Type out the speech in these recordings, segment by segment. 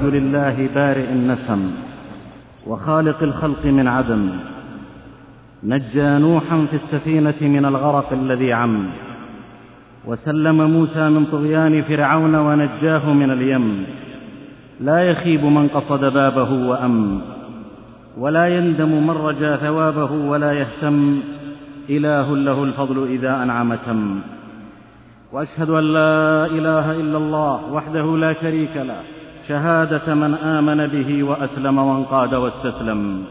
الحمد لله بارئ النسم وخالق الخلق من عدم نجى نوحا في السفينة من الغرق الذي عم وسلم موسى من طغيان فرعون ونجاه من اليم لا يخيب من قصد بابه وأم ولا يندم من رجا ثوابه ولا يهتم إله له الفضل إذا أنعم تم وأشهد أن لا إله إلا الله وحده لا شريك له شهادة من آمن به وأسلم وانقاد واستسلم.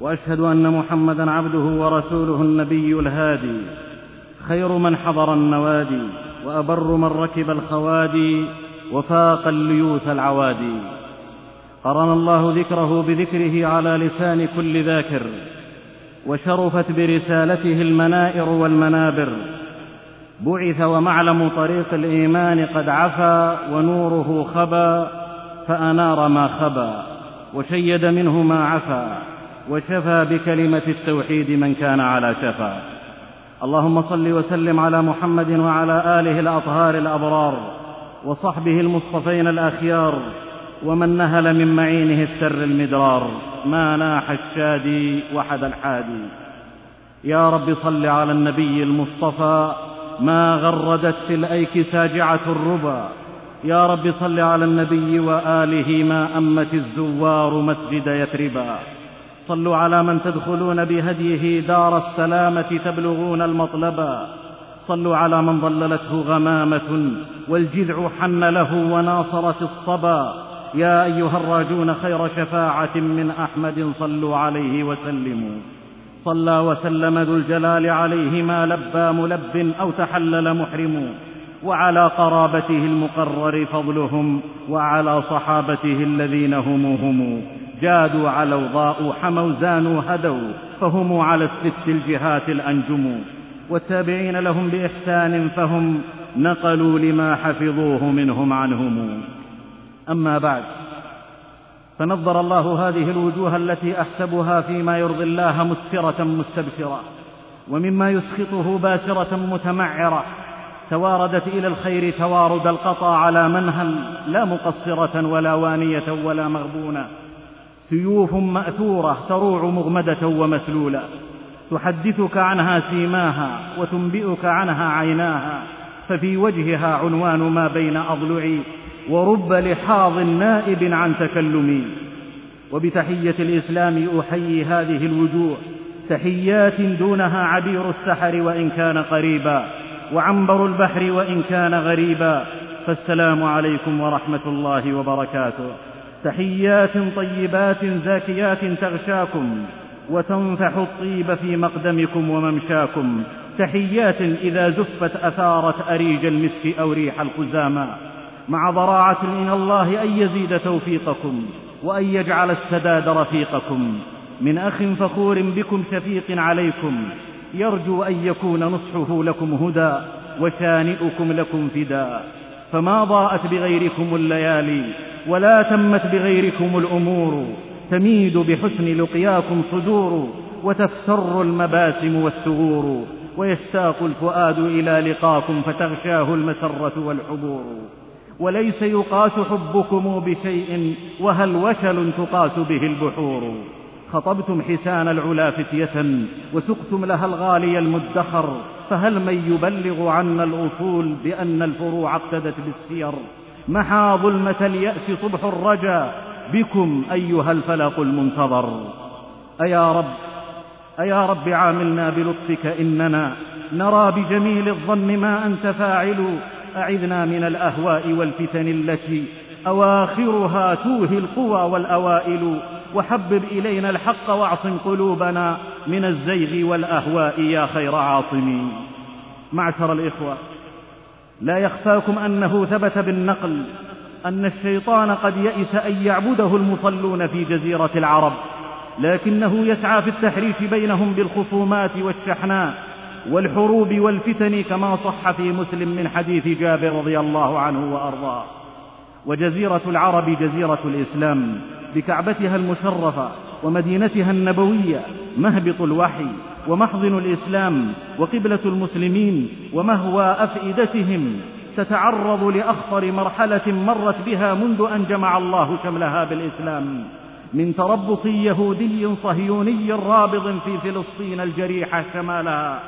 وأشهد أن محمدا عبده ورسوله النبي الهادي. خير من حضر النوادي وأبر من ركب الخوادي وفاق الليوث العوادي. قرن الله ذكره بذكره على لسان كل ذاكر. وشرفت برسالته المنائر والمنابر. بعث ومعلم طريق الإيمان قد عفا ونوره خبا. فأنار ما خبا وشيد منه ما عفا وشفى بكلمة التوحيد من كان على شفا. اللهم صل وسلم على محمد وعلى آله الأطهار الأبرار وصحبه المصطفين الأخيار ومن نهل من معينه السر المدرار. ما ناح الشادي وحد الحادي. يا رب صل على النبي المصطفى ما غردت في الأيك ساجعة الربا. يا رب صل على النبي وآله ما أمت الزوار مسجد يثربا. صلوا على من تدخلون بهديه دار السلامة تبلغون المطلبا صلوا على من ظللته غمامة والجذع حن له وناصرت الصبا. يا أيها الراجون خير شفاعة من أحمد صلوا عليه وسلموا. صلى وسلم ذو الجلال عليه ما لبى ملب أو تحلل محرم. وعلى قرابته المقرر فضلهم وعلى صحابته الذين هم هم. جادوا علوا ضاءوا حموا زانوا هدوا فهم على الست الجهات الأنجم. والتابعين لهم بإحسان فهم نقلوا لما حفظوه منهم عنهم. أما بعد فنظر الله هذه الوجوه التي أحسبها فيما يرضي الله مسفره مستبشرة ومما يسخطه باسرة متمعرة. تواردت إلى الخير توارد القطا على منهل لا مقصرة ولا وانية ولا مغبونة. سيوف مأثورة تروع مغمدة ومسلولة. تحدثك عنها سيماها وتنبئك عنها عيناها ففي وجهها عنوان ما بين أضلعي. ورب لحاظ نائب عن تكلمي. وبتحية الإسلام أحيي هذه الوجوه. تحيات دونها عبير السحر وإن كان قريبا. وعنبر البحر وإن كان غريبا فالسلام عليكم ورحمة الله وبركاته. تحيات طيبات زاكيات تغشاكم وتنفح الطيب في مقدمكم وممشاكم. تحيات إذا زفت أثارت أريج المسك أو ريح الخزامى مع ضراعة من الله أن يزيد توفيقكم وأن يجعل السداد رفيقكم. من أخ فخور بكم شفيق عليكم يرجو أن يكون نصحه لكم هدى وشانئكم لكم فداء فما ضاءت بغيركم الليالي ولا تمت بغيركم الأمور. تميد بحسن لقياكم صدور وتفتر المباسم والثغور. ويشتاق الفؤاد إلى لقاكم فتغشاه المسرة والحبور. وليس يقاس حبكم بشيء وهل وشل تقاس به البحور. خطبتم حسان العلا فتية وسقتم لها الغالي المدخر فهل من يبلغ عنا الأصول بأن الفروع اقتدت بالسير؟ محى ظلمة اليأس صبح الرجا بكم أيها الفلق المنتظر؟ أيا رب أيا رب عاملنا بلطفك إننا نرى بجميل الظن ما أنت فاعل أعذنا من الأهواء والفتن التي أواخرها توهي القوى والأوائل. وحبب إلينا الحق واعصم قلوبنا من الزيغ والأهواء يا خير عاصمين. معشر الإخوة لا يخفاكم أنه ثبت بالنقل أن الشيطان قد يئس أن يعبده المصلون في جزيرة العرب لكنه يسعى في التحريش بينهم بالخصومات والشحناء والحروب والفتن كما صح في مسلم من حديث جابر رضي الله عنه وأرضاه. وجزيرة العرب جزيرة الإسلام بكعبتها المشرفة ومدينتها النبوية مهبط الوحي ومحضن الإسلام وقبلة المسلمين ومهوى أفئدتهم تتعرض لأخطر مرحلة مرت بها منذ أن جمع الله شملها بالإسلام. من تربص يهودي صهيوني رابض في فلسطين الجريحه شمالها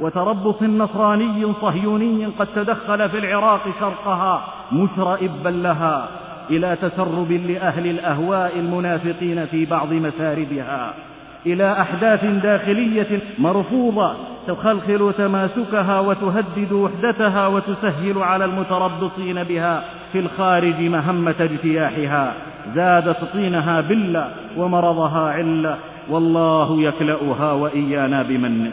وتربص نصراني صهيوني قد تدخل في العراق شرقها مشرئبا لها. إلى تسرب لأهل الأهواء المنافقين في بعض مساربها إلى أحداث داخلية مرفوضة تخلخل تماسكها وتهدد وحدتها وتسهل على المتربصين بها في الخارج مهمة اجتياحها. زادت طينها بله ومرضها عله والله يكلأها وإيانا بمنه.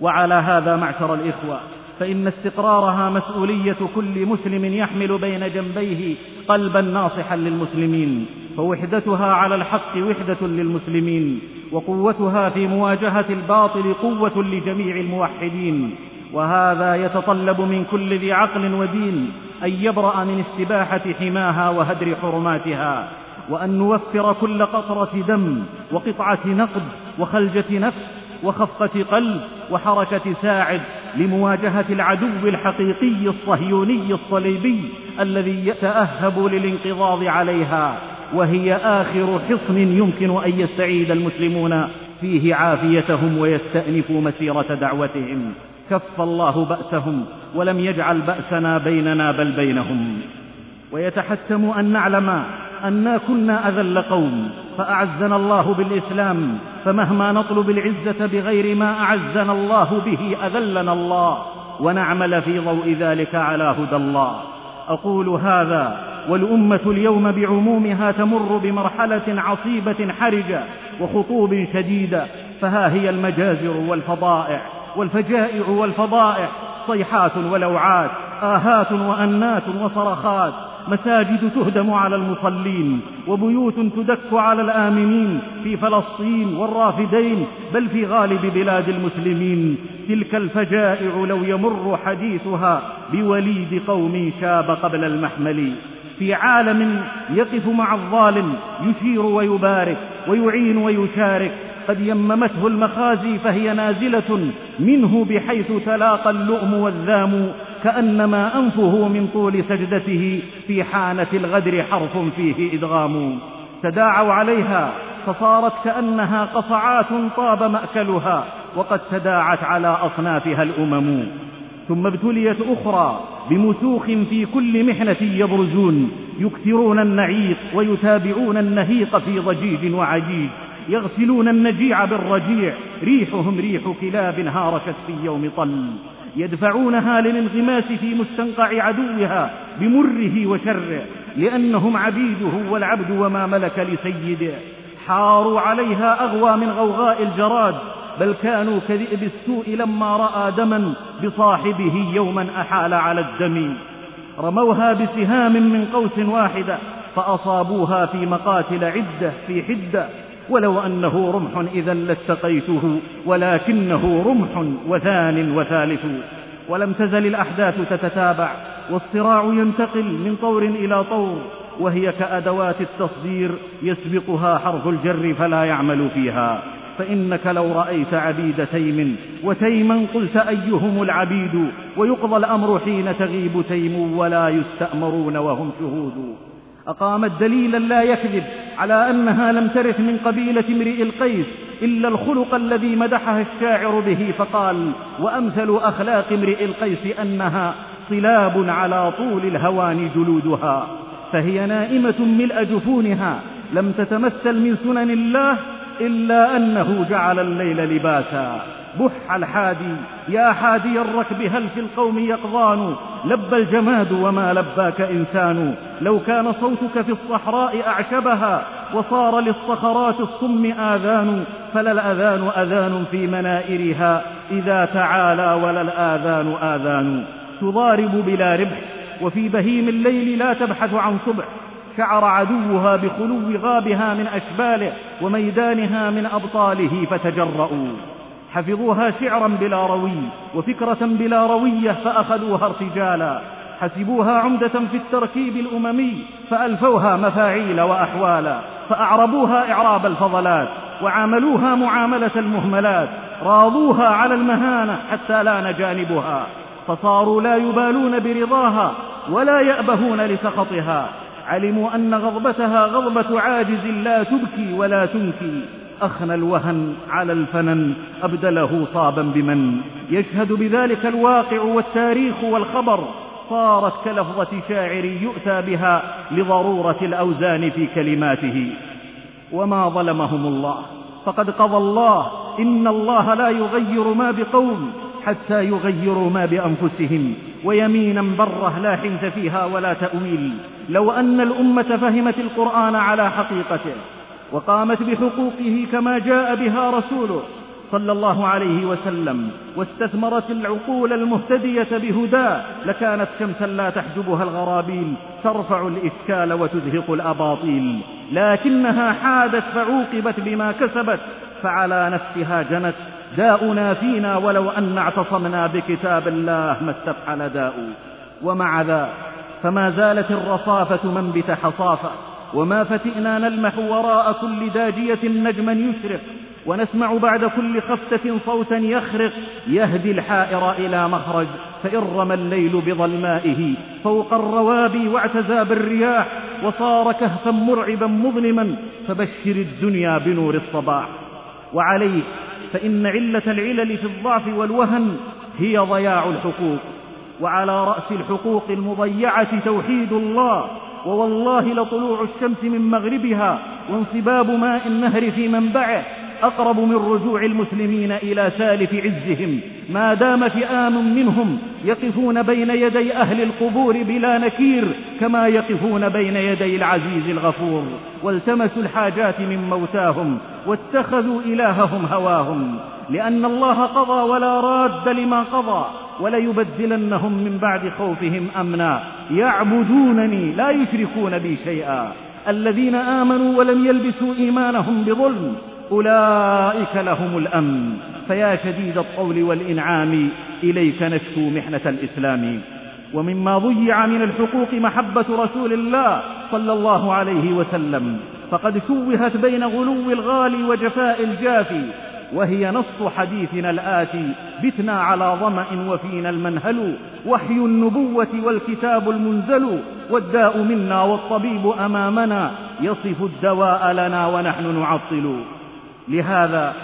وعلى هذا معشر الإخوة فإن استقرارها مسؤولية كل مسلم يحمل بين جنبيه قلبا ناصحا للمسلمين فوحدتها على الحق وحدة للمسلمين وقوتها في مواجهة الباطل قوة لجميع الموحدين وهذا يتطلب من كل ذي عقل ودين أن يبرأ من استباحة حماها وهدر حرماتها وأن نوفر كل قطرة دم وقطعة نقد وخلجة نفس وخفقة قلب وحركة ساعد لمواجهة العدو الحقيقي الصهيوني الصليبي الذي يتأهب للانقضاض عليها وهي آخر حصن يمكن أن يستعيد المسلمون فيه عافيتهم ويستانفوا مسيرة دعوتهم. كف الله بأسهم ولم يجعل بأسنا بيننا بل بينهم. ويتحتم أن نعلم انا كنا أذل قوم فأعزنا الله بالإسلام فمهما نطلب العزة بغير ما أعزنا الله به أذلنا الله ونعمل في ضوء ذلك على هدى الله. أقول هذا والأمة اليوم بعمومها تمر بمرحلة عصيبة حرجة وخطوب شديدة فها هي المجازر والفضائع والفجائع والفضائح صيحات ولوعات آهات وأنات وصرخات. مساجد تهدم على المصلين وبيوت تدك على الآمنين في فلسطين والرافدين بل في غالب بلاد المسلمين. تلك الفجائع لو يمر حديثها بوليد قوم شاب قبل المحمل. في عالم يقف مع الظالم يشير ويبارك ويعين ويشارك. قد يممته المخازي فهي نازلة منه بحيث تلاقى اللؤم والذام كأنما أنفه من طول سجدته في حانة الغدر حرف فيه إدغام. تداعوا عليها فصارت كأنها قصعات طاب مأكلها وقد تداعت على أصنافها الأمم. ثم ابتليت أخرى بمسوخ في كل محنة يبرزون يكثرون النعيق ويتابعون النهيق في ضجيج وعجيج. يغسلون النجيع بالرجيع ريحهم ريح كلاب هارشت في يوم طل. يدفعونها للانغماس في مستنقع عدوها بمره وشره لأنهم عبيده والعبد وما ملك لسيده. حاروا عليها أغوى من غوغاء الجراد بل كانوا كذئب السوء لما رأى دما بصاحبه يوما أحال على الدم. رموها بسهام من قوس واحدة فأصابوها في مقاتل عدة في حدة. ولو أنه رمح إذا لاتقيته ولكنه رمح وثان وثالث. ولم تزل الأحداث تتتابع والصراع ينتقل من طور إلى طور وهي كأدوات التصدير يسبقها حرف الجر فلا يعمل فيها. فإنك لو رأيت عبيد تيم وتيما قلت أيهم العبيد ويقضى الأمر حين تغيب تيم ولا يستأمرون وهم شهود. أقامت دليلا لا يكذب على أنها لم ترث من قبيلة امرئ القيس إلا الخلق الذي مدحها الشاعر به فقال وأمثل أخلاق امرئ القيس أنها صلاب على طول الهوان جلودها فهي نائمة ملء جفونها لم تتمثل من سنن الله إلا أنه جعل الليل لباسا. بح الحادي يا حادي الركب هل في القوم يقظان. لبى الجماد وما لباك إنسان. لو كان صوتك في الصحراء أعشبها وصار للصخرات الصم آذان فلا الأذان أذان في منائرها. إذا تعالى ولا الآذان آذان. تضارب بلا ربح وفي بهيم الليل لا تبحث عن صبح. شعر عدوها بخلو غابها من أشباله وميدانها من أبطاله فتجرؤوا. حفظوها شعرا بلا روي وفكرة بلا روية فأخذوها ارتجالا. حسبوها عمدة في التركيب الأممي فألفوها مفاعيل وأحوالا. فأعربوها إعراب الفضلات وعاملوها معاملة المهملات. راضوها على المهانة حتى لأن جانبها فصاروا لا يبالون برضاها ولا يأبهون لسخطها. علموا أن غضبتها غضبة عاجز لا تبكي ولا تنكي. أخنى الوهن على الفنن أبدله صابا بمن. يشهد بذلك الواقع والتاريخ والخبر صارت كلفظة شاعر يؤتى بها لضرورة الأوزان في كلماته. وما ظلمهم الله. فقد قضى الله إن الله لا يغير ما بقوم حتى يغيروا ما بأنفسهم. ويمينا بره لا حنث فيها ولا تأويل. لو أن الأمة فهمت القرآن على حقيقته وقامت بحقوقه كما جاء بها رسوله صلى الله عليه وسلم واستثمرت العقول المهتدية بهداه لكانت شمسا لا تحجبها الغرابيل ترفع الإشكال وتزهق الأباطيل. لكنها حادت فعوقبت بما كسبت فعلى نفسها جنت. داؤنا فينا ولو أن اعتصمنا بكتاب الله ما استفحل داء. ومع ذا فما زالت الرصافة منبت حصافة. وما فتئنا نلمح وراء كل داجية نجما يشرق. ونسمع بعد كل خفتة صوتا يخرق. يهدي الحائر إلى مخرج. فإن رمى الليل بظلمائه فوق الروابي واعتزى بالرياح وصار كهفا مرعبا مظلما فبشر الدنيا بنور الصباح. وعليه فإن علة العلل في الضعف والوهن هي ضياع الحقوق. وعلى رأس الحقوق المضيعة توحيد الله. ووالله لطلوع الشمس من مغربها وانصباب ماء النهر في منبعه أقرب من رجوع المسلمين إلى سالف عزهم. ما دام فئام منهم يقفون بين يدي أهل القبور بلا نكير كما يقفون بين يدي العزيز الغفور. والتمسوا الحاجات من موتاهم واتخذوا إلههم هواهم. لأن الله قضى ولا راد لما قضى. وليبدلنهم من بعد خوفهم أمنا. يعبدونني لا يشركون بي شيئا. الذين آمنوا ولم يلبسوا إيمانهم بظلم أولئك لهم الأمن. فيا شديد الطول والإنعام إليك نشكو محنة الإسلام. ومما ضيع من الحقوق محبة رسول الله صلى الله عليه وسلم. فقد شوهت بين غلو الغالي وجفاء الجافي. وهي نص حديثنا الآتي بتنا على ظمأ وفينا المنهل وحي النبوة والكتاب المنزل والداء منا والطبيب أمامنا يصف الدواء لنا ونحن نعطل. لهذا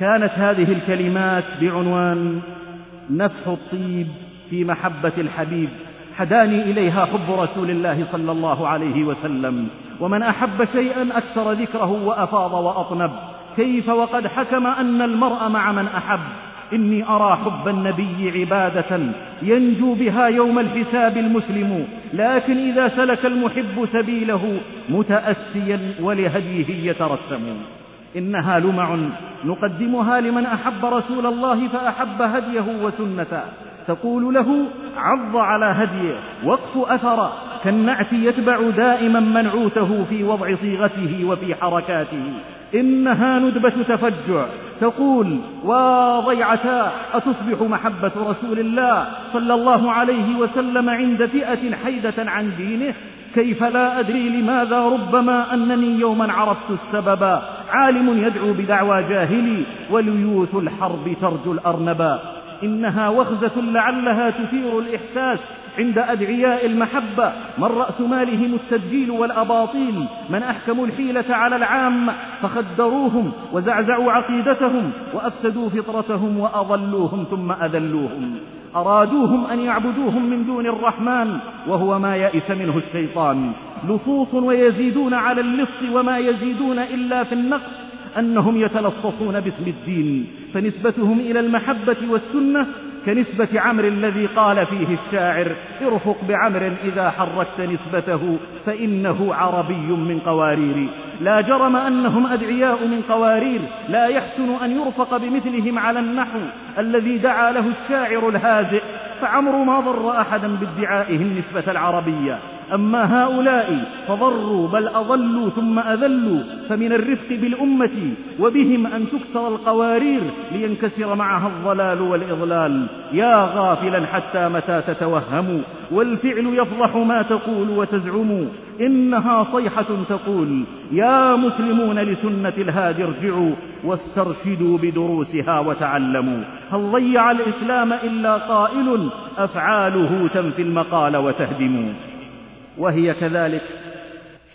كانت هذه الكلمات بعنوان نفح الطيب في محبة الحبيب حداني إليها حب رسول الله صلى الله عليه وسلم ومن أحب شيئا أكثر ذكره وأفاض وأطنب. كيف وقد حكم أن المرء مع من أحب؟ إني أرى حب النبي عبادة ينجو بها يوم الحساب المسلم لكن إذا سلك المحب سبيله متأسيا ولهديه يترسم. إنها لمع نقدمها لمن أحب رسول الله فأحب هديه وسنته. تقول له عض على هديه وقف أثر. كالنعت يتبع دائما منعوته في وضع صيغته وفي حركاته. إنها ندبة تفجع. تقول وضيعتا أتصبح محبة رسول الله صلى الله عليه وسلم عند فئة حيدة عن دينه؟ كيف لا أدري لماذا ربما أنني يوما عرفت السبب. عالم يدعو بدعوى جاهلي وليوث الحرب ترجو الأرنبا إنها وخزة لعلها تثير الإحساس. عند أدعياء المحبة من رأس مالهم التدجيل والأباطيل من أحكموا الحيلة على العامة فخدروهم وزعزعوا عقيدتهم وأفسدوا فطرتهم وأضلوهم ثم أذلوهم. أرادوهم أن يعبدوهم من دون الرحمن وهو ما يئس منه الشيطان. لصوص ويزيدون على اللص وما يزيدون إلا في النقص أنهم يتلصصون باسم الدين. فنسبتهم إلى المحبة والسنة كنسبة عمرو الذي قال فيه الشاعر ارفق بعمر إذا حركت نسبته فإنه عربي من قوارير. لا جرم أنهم أدعياء من قوارير لا يحسن أن يرفق بمثلهم على النحو الذي دعا له الشاعر الهازئ. فعمرو ما ضر أحدا بادعائه النسبة العربية. أما هؤلاء فضروا بل أضلوا ثم أذلوا فمن الرفق بالأمة وبهم أن تكسر القوارير لينكسر معها الضلال والإضلال. يا غافلا حتى متى تتوهم؟ والفعل يفضح ما تقول وتزعم. إنها صيحة تقول يا مسلمون لسنة الهادي ارجعوا واسترشدوا بدروسها وتعلموا. هل ضيع الإسلام إلا قائل؟ أفعاله تنفي المقال وتهدم. وهي كذلك.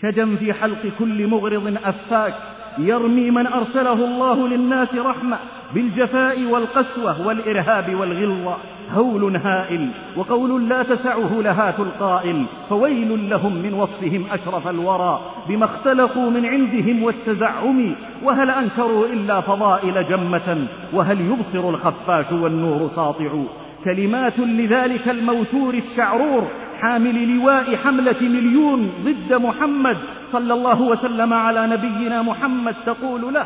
شجم في حلق كل مغرض أفاك يرمي من أرسله الله للناس رحمة بالجفاء والقسوة والإرهاب والغلظة. هول هائل وقول لا تسعه لهات القائل فويل لهم من وصفهم أشرف الورى بما اختلقوا من عندهم والتزعم وهل أنكروا إلا فضائل جمة وهل يبصر الخفاش والنور ساطع. كلمات لذلك الموتور الشعرور حامل لواء حملة مليون ضد محمد صلى الله وسلم على نبينا محمد تقول له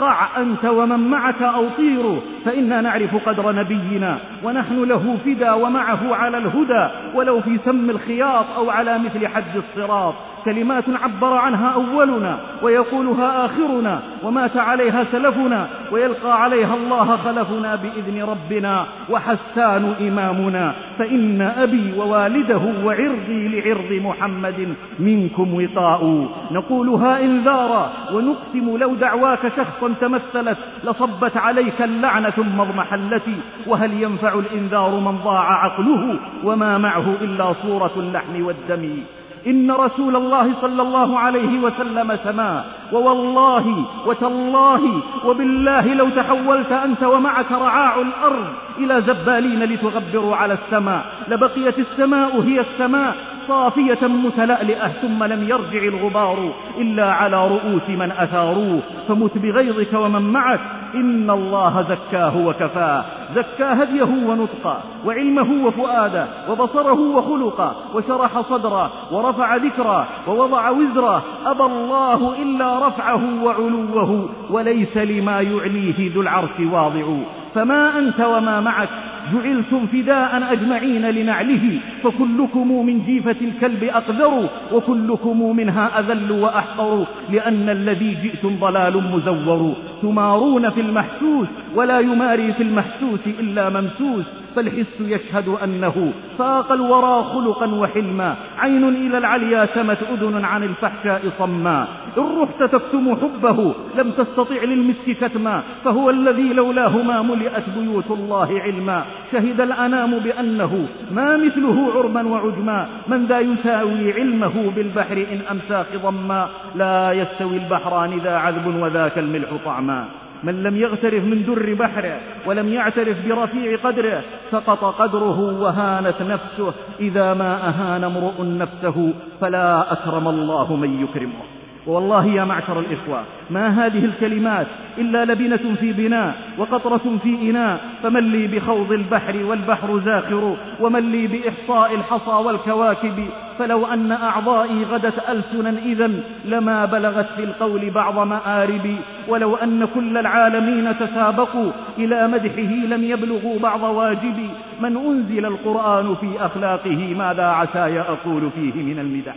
قع أنت ومن معك أو طيروا فإنا نعرف قدر نبينا ونحن له فدا ومعه على الهدى ولو في سم الخياط أو على مثل حد الصراط. كلمات عبر عنها أولنا ويقولها آخرنا ومات عليها سلفنا ويلقى عليها الله خلفنا بإذن ربنا وحسان إمامنا. فإن أبي ووالده وعرضي لعرض محمد منكم وطاء. نقولها إنذارا ونقسم لو دعواك شخصا تمثلت لصبت عليك اللعنة ثم اضمحلت وهل ينفع الإنذار من ضاع عقله؟ وما معه إلا صورة اللحم والدم. إن رسول الله صلى الله عليه وسلم سما ووالله وتالله وبالله لو تحولت أنت ومعك رعاع الأرض إلى زبالين لتغبروا على السماء لبقيت السماء هي السماء. صافية متلألئة ثم لم يرجع الغبار إلا على رؤوس من أثاروه. فمت بغيظك ومن معك. إن الله زكاه وكفاه زكى هديه ونطقا وعلمه وفؤاده وبصره وخلقا وشرح صدرا ورفع ذكرا ووضع وزرا أبى الله إلا رفعه وعلوه وليس لما يعليه ذو العرش واضع. فما أنت وما معك جعلتم فداء أجمعين لنعله فكلكم من جيفة الكلب أقذر وكلكم منها أذل وأحقر لأن الذي جئتم ضلال مزور تمارون في المحسوس ولا يماري في المحسوس إلا ممسوس فالحس يشهد أنه فاق الورى خلقا وحلما عين إلى العليا سمت أذن عن الفحشاء صما. إن رحت تكتم حبه لم تستطع للمسك كتما فهو الذي لولاه ما ملئت بيوت الله علما. شهد الأنام بأنه ما مثله عرما وعجما من ذا يساوي علمه بالبحر إن أمسى خضما. لا يستوي البحران ذا عذب وذاك الملح طعما من لم يغترف من در بحره ولم يعترف برفيع قدره سقط قدره وهانت نفسه. إذا ما أهان امرؤ نفسه فلا أكرم الله من يكرمه. والله يا معشر الإخوة ما هذه الكلمات إلا لبنة في بناء وقطرة في إناء فمن لي بخوض البحر والبحر زاخر ومن لي بإحصاء الحصى والكواكب فلو أن أعضائي غدت ألسنا إذا لما بلغت في القول بعض مآربي ولو أن كل العالمين تسابقوا إلى مدحه لم يبلغوا بعض واجبي من أنزل القرآن في أخلاقه ماذا عساي أقول فيه من المدح؟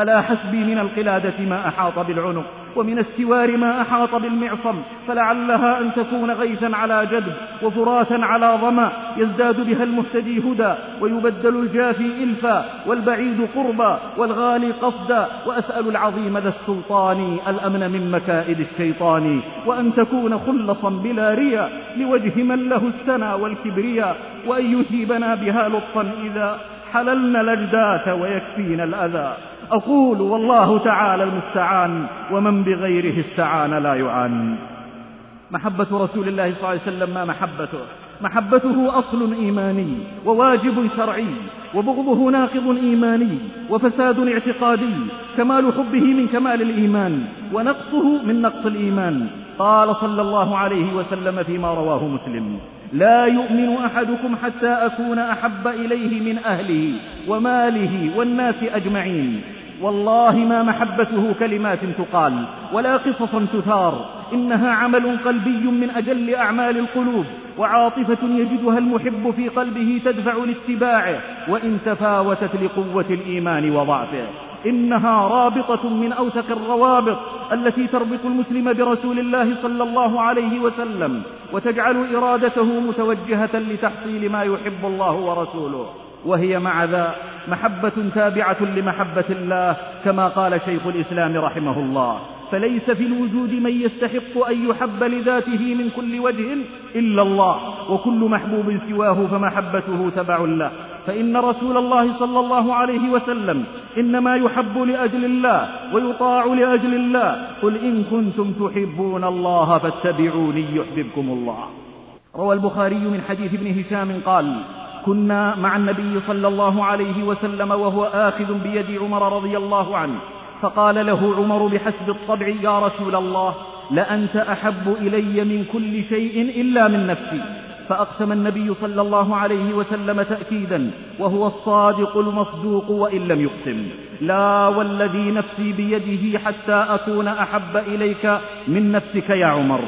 ألا حسبي من القلادة ما أحاط بالعنق ومن السوار ما أحاط بالمعصم فلعلها أن تكون غيثا على جدب وفراتا على ظمأ يزداد بها المهتدي هدى ويبدل الجافي إلفا والبعيد قربا والغالي قصدا وأسأل العظيم ذا السلطان الأمن من مكائد الشيطان وأن تكون خلصا بلا ريا لوجه من له السنا والكبرياء وأن يثيبنا بها لطفا إذا حللنا الأجداث ويكفينا الأذى. أقول والله تعالى المستعان ومن بغيره استعان لا يعان. محبة رسول الله صلى الله عليه وسلم ما محبته؟ محبته أصل إيماني وواجب شرعي وبغضه ناقض إيماني وفساد اعتقادي كمال حبه من كمال الإيمان ونقصه من نقص الإيمان. قال صلى الله عليه وسلم فيما رواه مسلم لا يؤمن أحدكم حتى أكون أحب إليه من أهله وماله والناس أجمعين. والله ما محبته كلمات تقال ولا قصصا تثار. إنها عمل قلبي من أجل أعمال القلوب وعاطفة يجدها المحب في قلبه تدفع لاتباعه وإن تفاوتت لقوة الإيمان وضعفه. إنها رابطة من أوثق الروابط التي تربط المسلم برسول الله صلى الله عليه وسلم وتجعل إرادته متوجهة لتحصيل ما يحب الله ورسوله. وهي مع ذا محبة تابعة لمحبة الله كما قال شيخ الإسلام رحمه الله. فليس في الوجود من يستحق أن يحب لذاته من كل وجه إلا الله وكل محبوب سواه فمحبته تبع له. فإن رسول الله صلى الله عليه وسلم إنما يحب لأجل الله ويطاع لأجل الله قل إن كنتم تحبون الله فاتبعوني يحببكم الله. روى البخاري من حديث ابن هشام قال كنا مع النبي صلى الله عليه وسلم وهو آخذ بيد عمر رضي الله عنه فقال له عمر بحسب الطبع يا رسول الله لأنت أحب إلي من كل شيء إلا من نفسي. فأقسم النبي صلى الله عليه وسلم تأكيدا وهو الصادق المصدوق وإن لم يقسم. لا والذي نفسي بيده حتى أكون أحب إليك من نفسك يا عمر.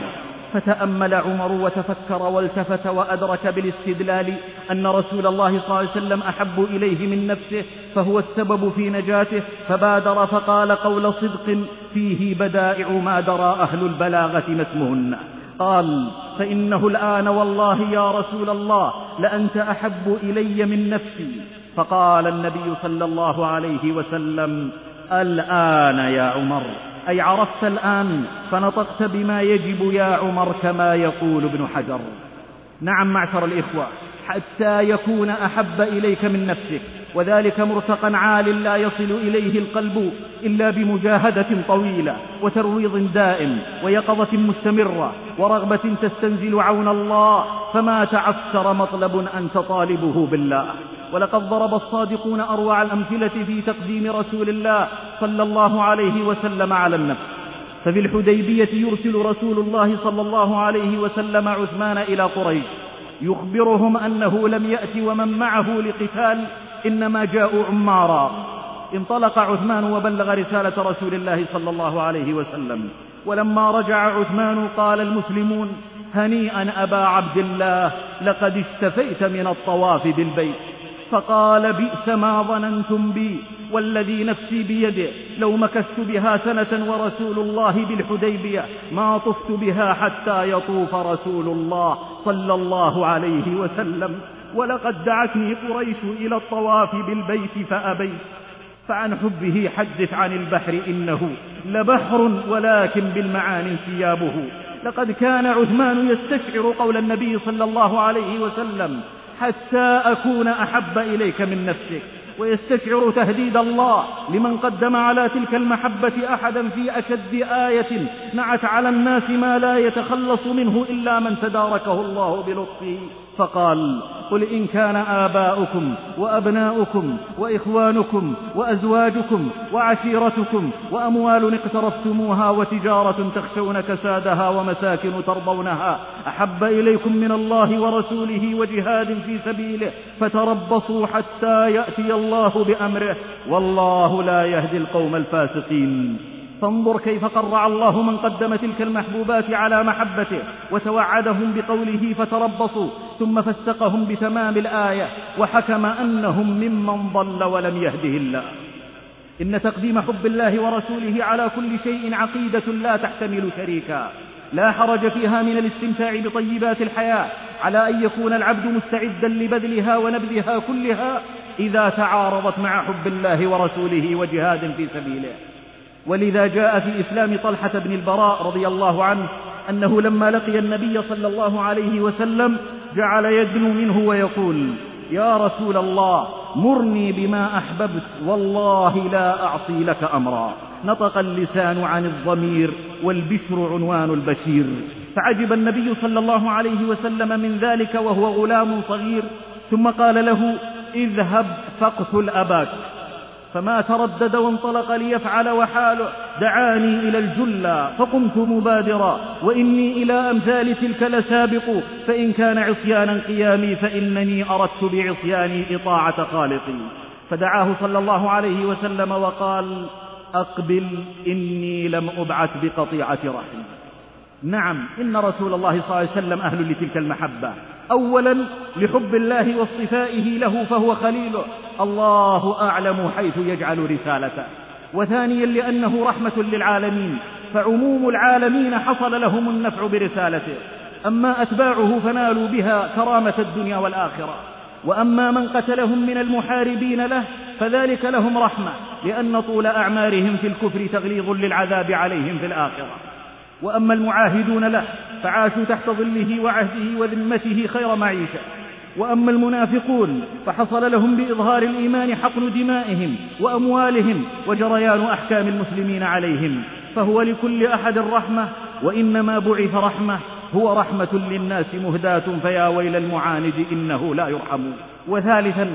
فتأمل عمر وتفكر والتفت وأدرك بالاستدلال أن رسول الله صلى الله عليه وسلم أحب إليه من نفسه فهو السبب في نجاته فبادر فقال قول صدق فيه بدائع ما درى أهل البلاغة ما اسمهن. قال فإنه الآن والله يا رسول الله لأنت أحب إلي من نفسي. فقال النبي صلى الله عليه وسلم الآن يا عمر. أي عرفت الآن فنطقت بما يجب يا عمر كما يقول ابن حجر. نعم معشر الإخوة حتى يكون أحب إليك من نفسك وذلك مرتقى عال لا يصل إليه القلب إلا بمجاهدة طويلة وترويض دائم ويقظة مستمرة ورغبة تستنزل عون الله فما تعسر مطلب أنت طالبه بالله. ولقد ضرب الصادقون أروع الأمثلة في تقديم رسول الله صلى الله عليه وسلم على النفس. ففي الحديبية يرسل رسول الله صلى الله عليه وسلم عثمان إلى قريش. يخبرهم أنه لم يأت ومن معه لقتال إنما جاءوا عمارا. انطلق عثمان وبلغ رسالة رسول الله صلى الله عليه وسلم. ولما رجع عثمان قال المسلمون هنيئا أبا عبد الله لقد استفيت من الطواف بالبيت. فقال بئس ما ظننتم بي والذي نفسي بيده لو مكثت بها سنة ورسول الله بالحديبية ما طفت بها حتى يطوف رسول الله صلى الله عليه وسلم. ولقد دعتني قريش إلى الطواف بالبيت فأبيت فعن حبه حدث عن البحر إنه لبحر ولكن بالمعاني سيابه لقد كان عثمان يستشعر قول النبي صلى الله عليه وسلم حتى أكون أحب إليك من نفسك. ويستشعر تهديد الله لمن قدم على تلك المحبة أحدا في أشد آية نعت على الناس ما لا يتخلص منه إلا من تداركه الله بلطفه. فقال قل إن كان آباؤكم وأبناؤكم وإخوانكم وأزواجكم وعشيرتكم وأموال اقترفتموها وتجارة تخشون كسادها ومساكن ترضونها أحب إليكم من الله ورسوله وجهاد في سبيله فتربصوا حتى يأتي الله بأمره والله لا يهدي القوم الفاسقين فانظر كيف قرع الله من قدم تلك المحبوبات على محبته وتوعدهم بقوله فتربصوا ثم فسقهم بتمام الآية وحكم أنهم ممن ضل ولم يهده الله. إن تقديم حب الله ورسوله على كل شيء عقيدة لا تحتمل شريكا. لا حرج فيها من الاستمتاع بطيبات الحياة على أن يكون العبد مستعدا لبذلها ونبذها كلها إذا تعارضت مع حب الله ورسوله وجهاد في سبيله. ولذا جاء في إسلام طلحة بن البراء رضي الله عنه أنه لما لقي النبي صلى الله عليه وسلم جعل يدنو منه ويقول يا رسول الله مرني بما أحببت والله لا أعصي لك أمرا. نطق اللسان عن الضمير والبشر عنوان البشير. فعجب النبي صلى الله عليه وسلم من ذلك وهو غلام صغير ثم قال له اذهب فاقتل أباك. فما تردد وانطلق ليفعل وحاله. دعاني إلى الجلة فقمت مبادرا. وإني إلى أمثال تلك لسابق فإن كان عصيانا قيامي فإنني أردت بعصياني إطاعة خالقي. فدعاه صلى الله عليه وسلم وقال أقبل إني لم أبعث بقطيعة رحم. نعم إن رسول الله صلى الله عليه وسلم أهل لتلك المحبة. أولا لحب الله واصطفائه له فهو خليله. الله أعلم حيث يجعل رسالته. وثانيا لأنه رحمة للعالمين فعموم العالمين حصل لهم النفع برسالته. أما أتباعه فنالوا بها كرامة الدنيا والآخرة. وأما من قتلهم من المحاربين له فذلك لهم رحمة لأن طول أعمارهم في الكفر تغليظ للعذاب عليهم في الآخرة. وأما المعاهدون له فعاشوا تحت ظله وعهده وذمته خير معيشة. وأما المنافقون فحصل لهم بإظهار الإيمان حقن دمائهم وأموالهم وجريان أحكام المسلمين عليهم. فهو لكل أحد رحمة وإنما بعث رحمة هو رحمة للناس مهداة فيا ويل المعاند إنه لا يرحم. وثالثا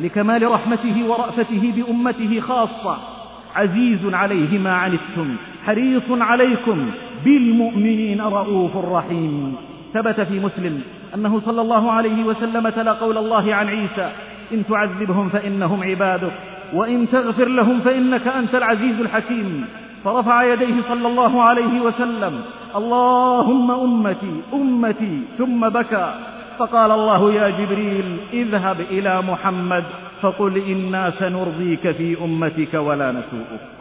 لكمال رحمته ورأفته بأمته خاصة عزيز عليه ما عنتم حريص عليكم بالمؤمنين رؤوف رحيم. ثبت في مسلم أنه صلى الله عليه وسلم تلا قول الله عن عيسى إن تعذبهم فإنهم عبادك وإن تغفر لهم فإنك أنت العزيز الحكيم. فرفع يديه صلى الله عليه وسلم اللهم أمتي أمتي ثم بكى. فقال الله يا جبريل اذهب إلى محمد فقل إنا سنرضيك في أمتك ولا نسوءك.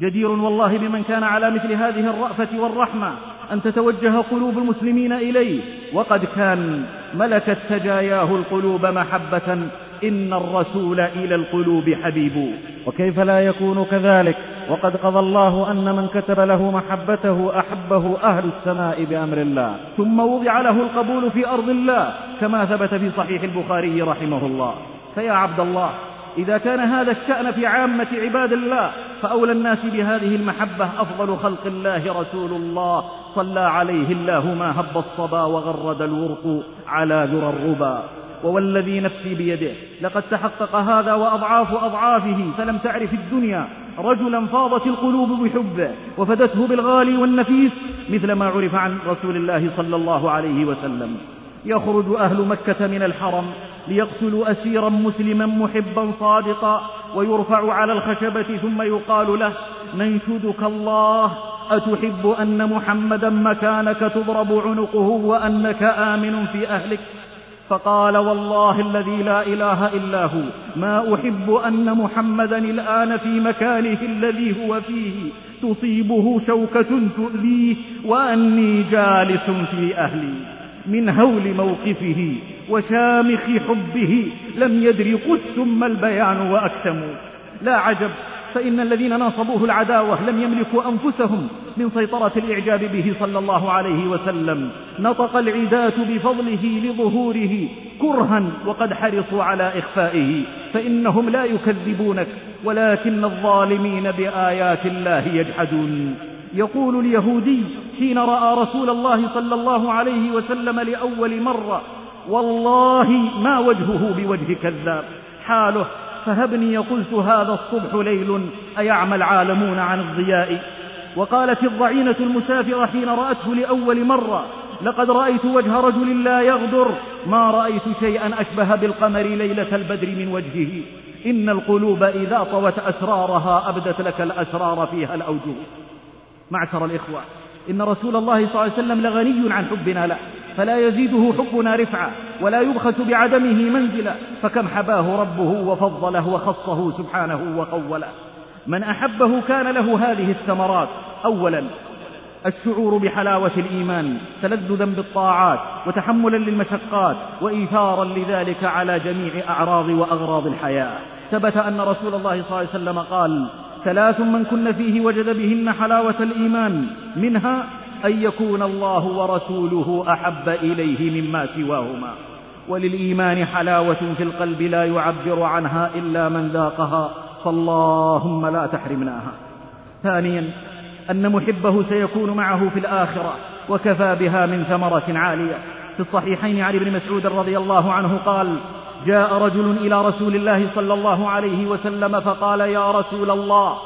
جدير والله بمن كان على مثل هذه الرأفة والرحمة أن تتوجه قلوب المسلمين إليه. وقد كان ملكت سجاياه القلوب محبة. إن الرسول إلى القلوب حبيب. وكيف لا يكون كذلك؟ وقد قضى الله أن من كتب له محبته أحبه أهل السماء بأمر الله. ثم وضع له القبول في أرض الله. كما ثبت في صحيح البخاري رحمه الله. فيا عبد الله إذا كان هذا الشأن في عامة عباد الله فأولى الناس بهذه المحبة أفضل خلق الله رسول الله. صلى عليه الله ما هب الصبا وغرد الورق على ذرى الربا. ووالذي نفسي بيده لقد تحقق هذا وأضعاف أضعافه فلم تعرف الدنيا. رجلا فاضت القلوب بحبه وفدته بالغالي والنفيس مثل ما عرف عن رسول الله صلى الله عليه وسلم. يخرج أهل مكة من الحرم ليقتلوا أسيرا مسلما محبا صادقا ويرفع على الخشبة ثم يقال له ننشدك الله أتحب أن محمدا مكانك تضرب عنقه وأنك آمن في أهلك فقال والله الذي لا إله إلا هو ما أحب أن محمدا الآن في مكانه الذي هو فيه تصيبه شوكة تؤذيه وأني جالس في أهلي من هول موقفه وشامخ حبه. لم يدر قس البيان وأكتم. لا عجب فإن الذين ناصبوه العداوة لم يملكوا أنفسهم من سيطرة الإعجاب به صلى الله عليه وسلم. نطق العداة بفضله لظهوره كرها وقد حرصوا على إخفائه. فإنهم لا يكذبونك ولكن الظالمين بآيات الله يجحدون. يقول اليهودي حين رأى رسول الله صلى الله عليه وسلم لأول مرة والله ما وجهه بوجه كذاب. حاله فهبني قلت هذا الصبح ليل أيعمى العالمون عن الضياء؟ وقالت الضعينة المسافرة حين رأته لأول مرة لقد رأيت وجه رجل لا يغدر ما رأيت شيئا أشبه بالقمر ليلة البدر من وجهه. إن القلوب إذا طوت أسرارها أبدت لك الأسرار فيها الأوجه معشر الإخوة. إن رسول الله صلى الله عليه وسلم لغني عن حبنا له فلا يزيده حبنا رفعة ولا يبخس بعدمه منزلا فكم حباه ربه وفضله وخصه سبحانه وقوله. من أحبه كان له هذه الثمرات. أولا الشعور بحلاوة الإيمان تلذذا بالطاعات وتحملا للمشقات وإيثارا لذلك على جميع أعراض وأغراض الحياة. ثبت أن رسول الله صلى الله عليه وسلم قال ثلاث من كن فيه وجد بهن حلاوة الإيمان منها أن يكون الله ورسوله أحب إليه مما سواهما. وللإيمان حلاوة في القلب لا يعبر عنها إلا من ذاقها فاللهم لا تحرمناها. ثانيا أن محبه سيكون معه في الآخرة وكفى بها من ثمرة عالية. في الصحيحين عن ابن مسعود رضي الله عنه قال جاء رجل إلى رسول الله صلى الله عليه وسلم فقال يا رسول الله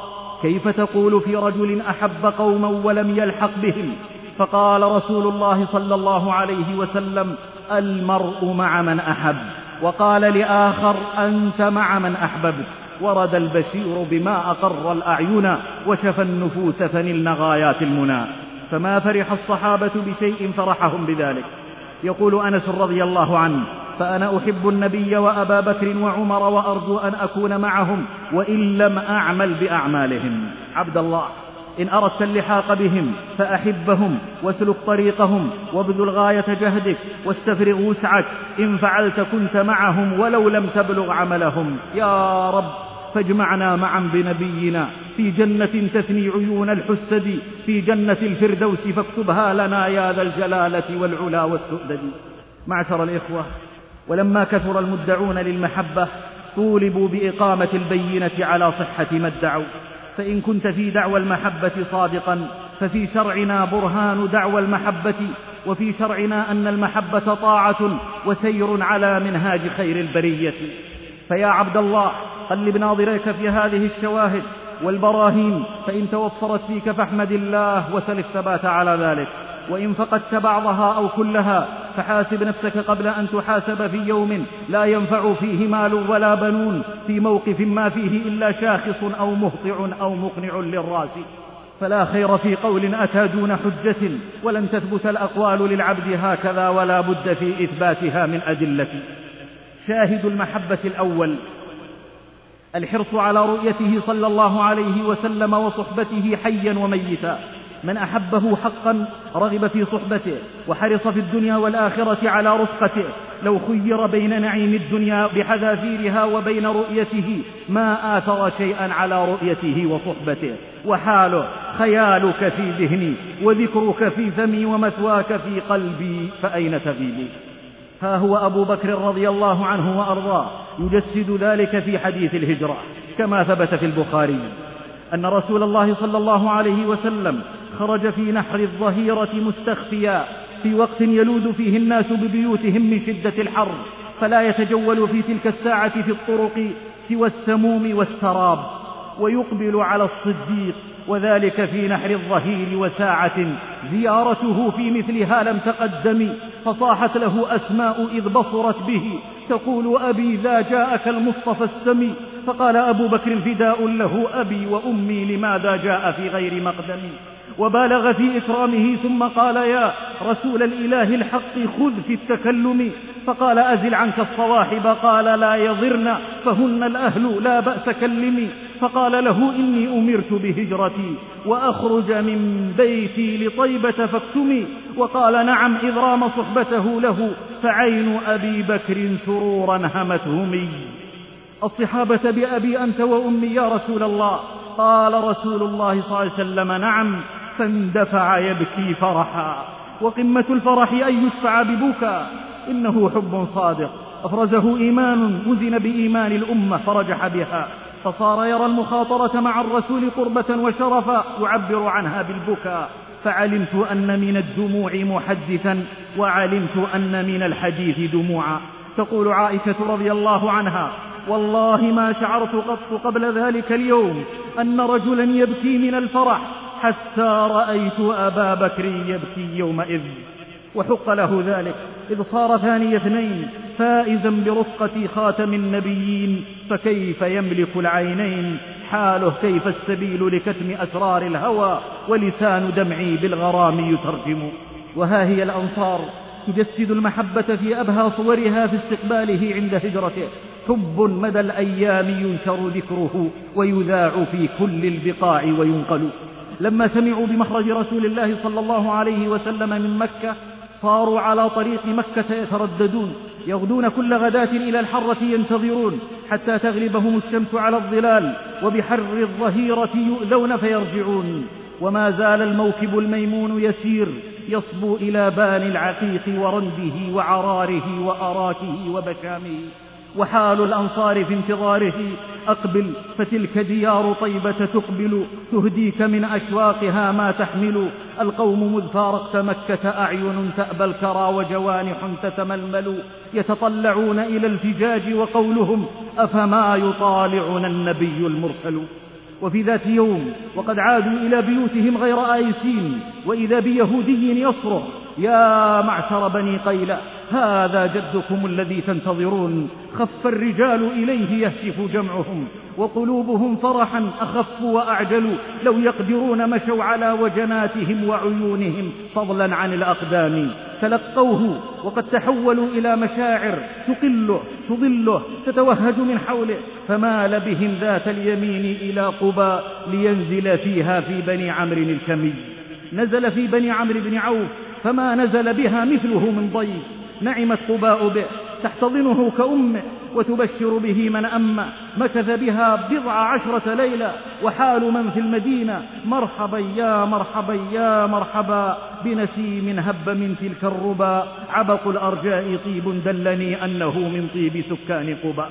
كيف تقول في رجل أحب قوما ولم يلحق بهم؟ فقال رسول الله صلى الله عليه وسلم المرء مع من أحب. وقال لآخر أنت مع من أحببت ورد البشير بما أقر الأعين وشفى النفوس فنلن غايات المنى. فما فرح الصحابة بشيء فرحهم بذلك. يقول أنس رضي الله عنه فأنا أحب النبي وأبا بكر وعمر وأرجو أن أكون معهم وإن لم أعمل بأعمالهم. عبد الله إن أردت اللحاق بهم فأحبهم واسلك طريقهم وابذل غاية جهدك واستفرغ وسعك. إن فعلت كنت معهم ولو لم تبلغ عملهم. يا رب فاجمعنا معا بنبينا في جنة تثني عيون الحسد في جنة الفردوس فاكتبها لنا يا ذا الجلالة والعلا والسؤدد. معشر الإخوة ولما كثر المدعون للمحبة طولبوا بإقامة البينة على صحة ما ادعوا. فإن كنت في دعوى المحبة صادقا ففي شرعنا برهان دعوى المحبة وفي شرعنا أن المحبة طاعة وسير على منهاج خير البرية. فيا عبد الله قلب ناظريك في هذه الشواهد والبراهين فإن توفرت فيك فاحمد الله وسل الثبات على ذلك. وإن فقدت بعضها أو كلها فحاسب نفسك قبل أن تحاسب في يوم لا ينفع فيه مال ولا بنون في موقف ما فيه إلا شاخص أو مهطع أو مقنع للراس. فلا خير في قول أتى دون حجة ولن تثبت الأقوال للعبد هكذا ولا بد في إثباتها من أدلة. شاهد المحبة الأول. الحرص على رؤيته صلى الله عليه وسلم وصحبته حيا وميتا. من أحبه حقا رغب في صحبته وحرص في الدنيا والآخرة على رفقته. لو خير بين نعيم الدنيا بحذافيرها وبين رؤيته ما آثر شيئا على رؤيته وصحبته. وحاله خيالك في ذهني وذكرك في فمي ومثواك في قلبي فأين تغيب ها هو أبو بكر رضي الله عنه وأرضاه. يجسد ذلك في حديث الهجرة كما ثبت في البخاري أن رسول الله صلى الله عليه وسلم خرج في نحر الظهيرة مستخفيا. في وقت يلوذ فيه الناس ببيوتهم من شدة الحر فلا يتجول في تلك الساعة في الطرق سوى السموم والسراب ويقبل على الصديق وذلك في نحر الظهير وساعة زيارته في مثلها لم تقدم فصاحت له أسماء إذ بصرت به. تقول أبي ذا جاءك المصطفى السمي. فقال أبو بكر فداء له أبي وأمي لماذا جاء في غير مقدمي وبالغ في إكرامه ثم قال يا رسول الإله الحق خذ في التكلم. فقال أزل عنك الصواحب؟ قال لا يضرن فهن الأهل لا بأس كلمي. فقال له إني أمرت بهجرتي وأخرج من بيتي لطيبة فاكتمي. وقال نعم إذ رام صحبته له فعين أبي بكر سرورا همتهمي الصحابة بأبي أنت وأمي يا رسول الله؟ قال رسول الله صلى الله عليه وسلم نعم. فاندفع يبكي فرحا. وقمة الفرح أن يشفع ببكى. إنه حب صادق. أفرزه إيمان وزن بإيمان الأمة فرجح بها. فصار يرى المخاطرة مع الرسول قربة وشرفا يعبر عنها بالبكاء فعلمت أن من الدموع محدثا وعلمت أن من الحديث دموعا. تقول عائشة رضي الله عنها والله ما شعرت قط قبل ذلك اليوم أن رجلا يبكي من الفرح حتى رأيت أبا بكر يبكي يومئذ وحق له ذلك. إذ صار ثاني اثنين فائزا برفقة خاتم النبيين فكيف يملك العينين؟ حاله كيف السبيل لكتم أسرار الهوى؟ ولسان دمعي بالغرام يترجم. وها هي الأنصار. تجسد المحبة في أبهى صورها في استقباله عند هجرته. حب مدى الأيام ينشر ذكره ويذاع في كل البقاع وينقل. لما سمعوا بمخرج رسول الله صلى الله عليه وسلم من مكة صاروا على طريق مكة يترددون يغدون كل غداة إلى الحرة ينتظرون حتى تغلبهم الشمس على الظلال وبحر الظهيرة يؤذون فيرجعون. وما زال الموكب الميمون يسير يصبو إلى بان العقيق ورنده وعراره وأراكه وبشامه. وحال الأنصار في انتظاره. أقبل فتلك ديار طيبة تقبل. تهديك من أشواقها ما تحمل. القوم مذ فارقت مكة أعين تأبى الكرى وجوانح تتململ. يتطلعون إلى الفجاج وقولهم أفما يطالعنا النبي المرسل؟ وفي ذات يوم وقد عادوا إلى بيوتهم غير آيسين. وإذا بيهودي يصرخ يا معشر بني قيلة هذا جدكم الذي تنتظرون. خف الرجال إليه يهتف جمعهم وقلوبهم فرحا أخف وأعجل. لو يقدرون مشوا على وجناتهم وعيونهم فضلا عن الأقدام. تلقوه وقد تحولوا إلى مشاعر تقله تضله تتوهج من حوله. فمال بهم ذات اليمين إلى قبى لينزل فيها في بني عمرو الكمي. نزل في بني عمرو بن عوف فما نزل بها مثله من ضيف. نعمت قباء به تحتضنه كأمه وتبشر به من أما. مكث بها بضع عشرة ليلة وحال من في المدينة. مرحبا يا مرحبا يا مرحبا بنسيم هب من تلك الربا. عبق الأرجاء طيب دلني أنه من طيب سكان قباء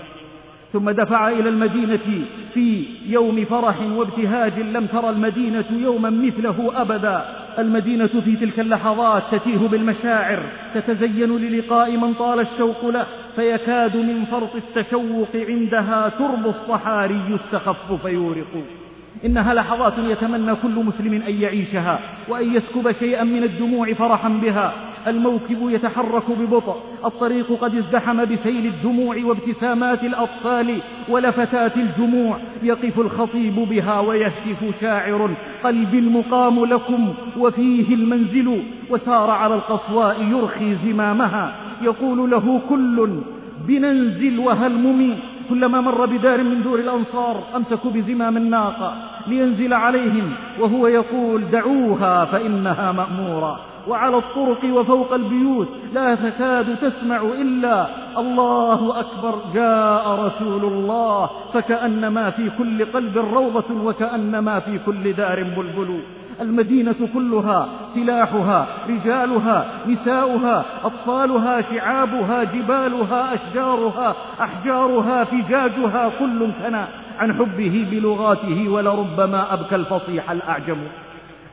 ثم دفع إلى المدينة في يوم فرح وابتهاج. لم ترى المدينة يوما مثله أبدا. المدينة في تلك اللحظات تتيه بالمشاعر تتزين للقاء من طال الشوق له فيكاد من فرط التشوق عندها ترب الصحاري يستخف فيورق. إنها لحظات يتمنى كل مسلم أن يعيشها وأن يسكب شيئا من الدموع فرحا بها. الموكب يتحرك ببطء الطريق قد ازدحم بسيل الدموع وابتسامات الأطفال ولفتات الجموع. يقف الخطيب بها ويهتف شاعر قلبي المقام لكم وفيه المنزل. وسار على القصواء يرخي زمامها. يقول له كل بننزل وهلممي كلما مر بدار من دور الأنصار أمسكوا بزمام الناقة لينزل عليهم وهو يقول دعوها فإنها مأمورة وعلى الطرق وفوق البيوت لا تكاد تسمع إلا الله أكبر جاء رسول الله فكأنما في كل قلب روضة وكأنما في كل دار بلبل. المدينة كلها سلاحها رجالها نساؤها أطفالها شعابها جبالها أشجارها أحجارها فجاجها كل ثنى عن حبه بلغاته ولربما أبكى الفصيح الأعجم.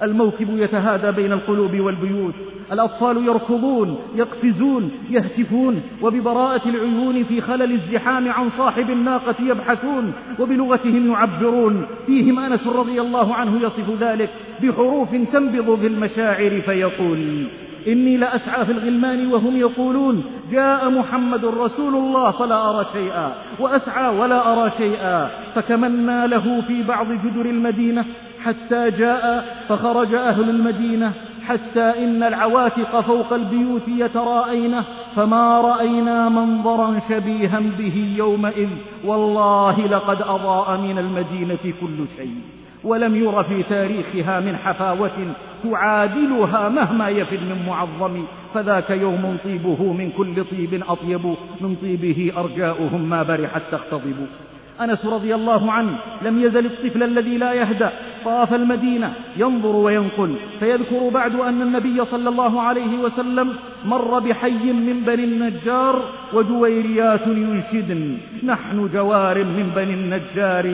الموكب يتهادى بين القلوب والبيوت. الأطفال يركضون يقفزون يهتفون وببراءة العيون في خلل الزحام عن صاحب الناقة يبحثون وبلغتهم يعبرون. فيهم أنس رضي الله عنه يصف ذلك بحروف تنبض بالمشاعر فيقول إني لأسعى في الغلمان وهم يقولون جاء محمد رسول الله فلا أرى شيئا وأسعى ولا أرى شيئا فكمنا له في بعض جدر المدينة حتى جاء فخرج أهل المدينة حتى إن العواتق فوق البيوت يتراءين فما رأينا منظرا شبيها به يومئذ والله لقد أضاء من المدينة كل شيء ولم ير في تاريخها من حفاوة تعادلها مهما يفد من معظم فذاك يوم طيبه من كل طيب أطيب من طيبه أرجاؤهم ما برحت تختضب أنس رضي الله عنه لم يزل الطفل الذي لا يهدأ طاف المدينة ينظر وينقل. فيذكر بعد أن النبي صلى الله عليه وسلم مر بحي من بني النجار وجويريات ينشدن. نحن جوار من بني النجار.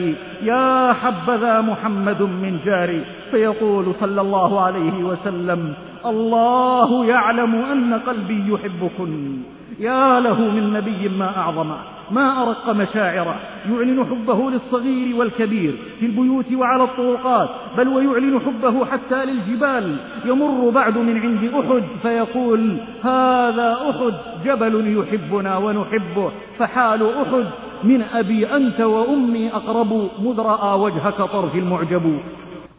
يا حبذا محمد من جاري. فيقول صلى الله عليه وسلم الله يعلم أن قلبي يحبكن. يا له من نبي ما أعظمه ما أرق مشاعره. يعلن حبه للصغير والكبير في البيوت وعلى الطرقات بل ويعلن حبه حتى للجبال. يمر بعد من عند أحد فيقول هذا أحد جبل يحبنا ونحبه. فحال أحد من أبي أنت وأمي أقرب. مذ رأى وجهك طرف المعجب.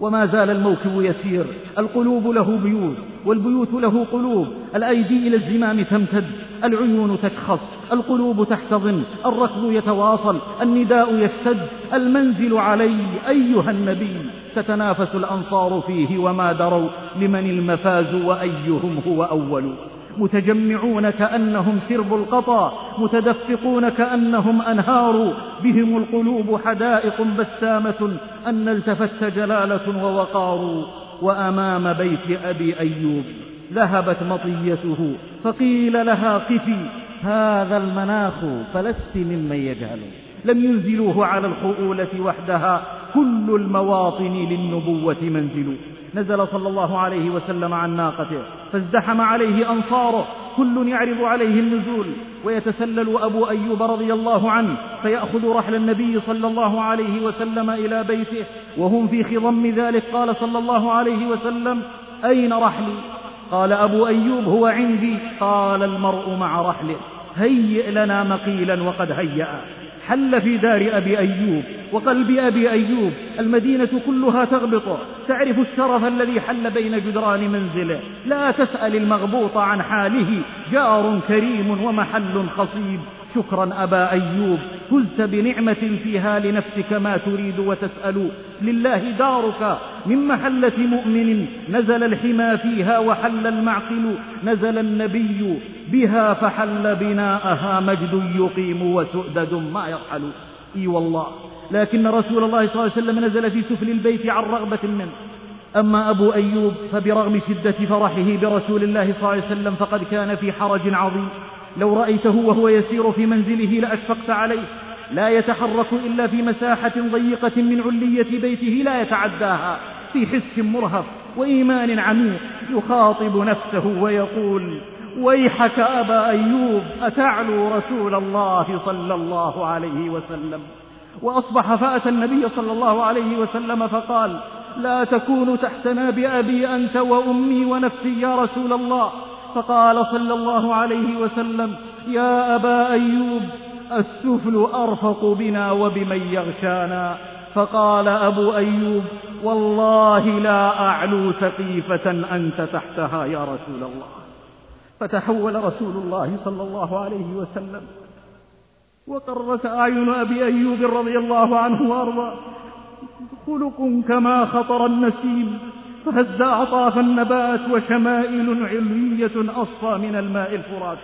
وما زال الموكب يسير. القلوب له بيوت والبيوت له قلوب. الأيدي إلى الزمام تمتد العيون تشخص القلوب تحتضن الركض يتواصل النداء يشتد. المنزل علي أيها النبي. تتنافس الأنصار فيه وما دروا لمن المفاز وأيهم هو أول. متجمعون كأنهم سرب القطا متدفقون كأنهم أنهار بهم القلوب حدائق بسامة أن التفت جلالة ووقار وأمام بيت أبي أيوب ذهبت مطيته فقيل لها قفي هذا المناخ فلست ممن يجهل لم ينزلوه على الخؤولة وحدها كل المواطن للنبوة منزل. نزل صلى الله عليه وسلم عن ناقته فازدحم عليه أنصاره كل يعرض عليه النزول ويتسلل أبو أيوب رضي الله عنه فيأخذ رحل النبي صلى الله عليه وسلم إلى بيته وهم في خضم ذلك قال صلى الله عليه وسلم أين رحلي؟ قال أبو أيوب هو عندي قال المرء مع رحله هيئ لنا مقيلا وقد هيأ. حل في دار أبي أيوب وقلب أبي أيوب المدينة كلها تغبطه تعرف الشرف الذي حل بين جدران منزله؟ لا تسأل المغبوط عن حاله. جار كريم ومحل خصيب. شكرا أبا أيوب فزت بنعمة فيها لنفسك ما تريد وتسأل. لله دارك من محلة مؤمن نزل الحمى فيها وحل المعقل. نزل النبي بها فحل بناءها مجد يقيم وسؤدد ما يرحل. إي والله لكن رسول الله صلى الله عليه وسلم نزل في سفل البيت عن رغبة منه. أما أبو أيوب فبرغم شدة فرحه برسول الله صلى الله عليه وسلم فقد كان في حرج عظيم. لو رأيته وهو يسير في منزله لأشفقت عليه. لا يتحرك إلا في مساحة ضيقة من علية بيته لا يتعداها. في حس مرهف وإيمان عميق يخاطب نفسه ويقول ويحك أبا أيوب أتعلو رسول الله صلى الله عليه وسلم؟ وأصبح فأتى النبي صلى الله عليه وسلم فقال لا تكون تحتنا بأبي أنت وأمي ونفسي يا رسول الله. فقال صلى الله عليه وسلم يا أبا أيوب السفل أرفق بنا وبمن يغشانا. فقال أبو أيوب والله لا أعلو سقيفة أنت تحتها يا رسول الله. فتحول رسول الله صلى الله عليه وسلم. وقرت أعين أبي أيوب رضي الله عنه وأرضاه. خلق كما خطر النسيم. فهز أعطاف النبات وشمائل علوية أصفى من الماء الفرات.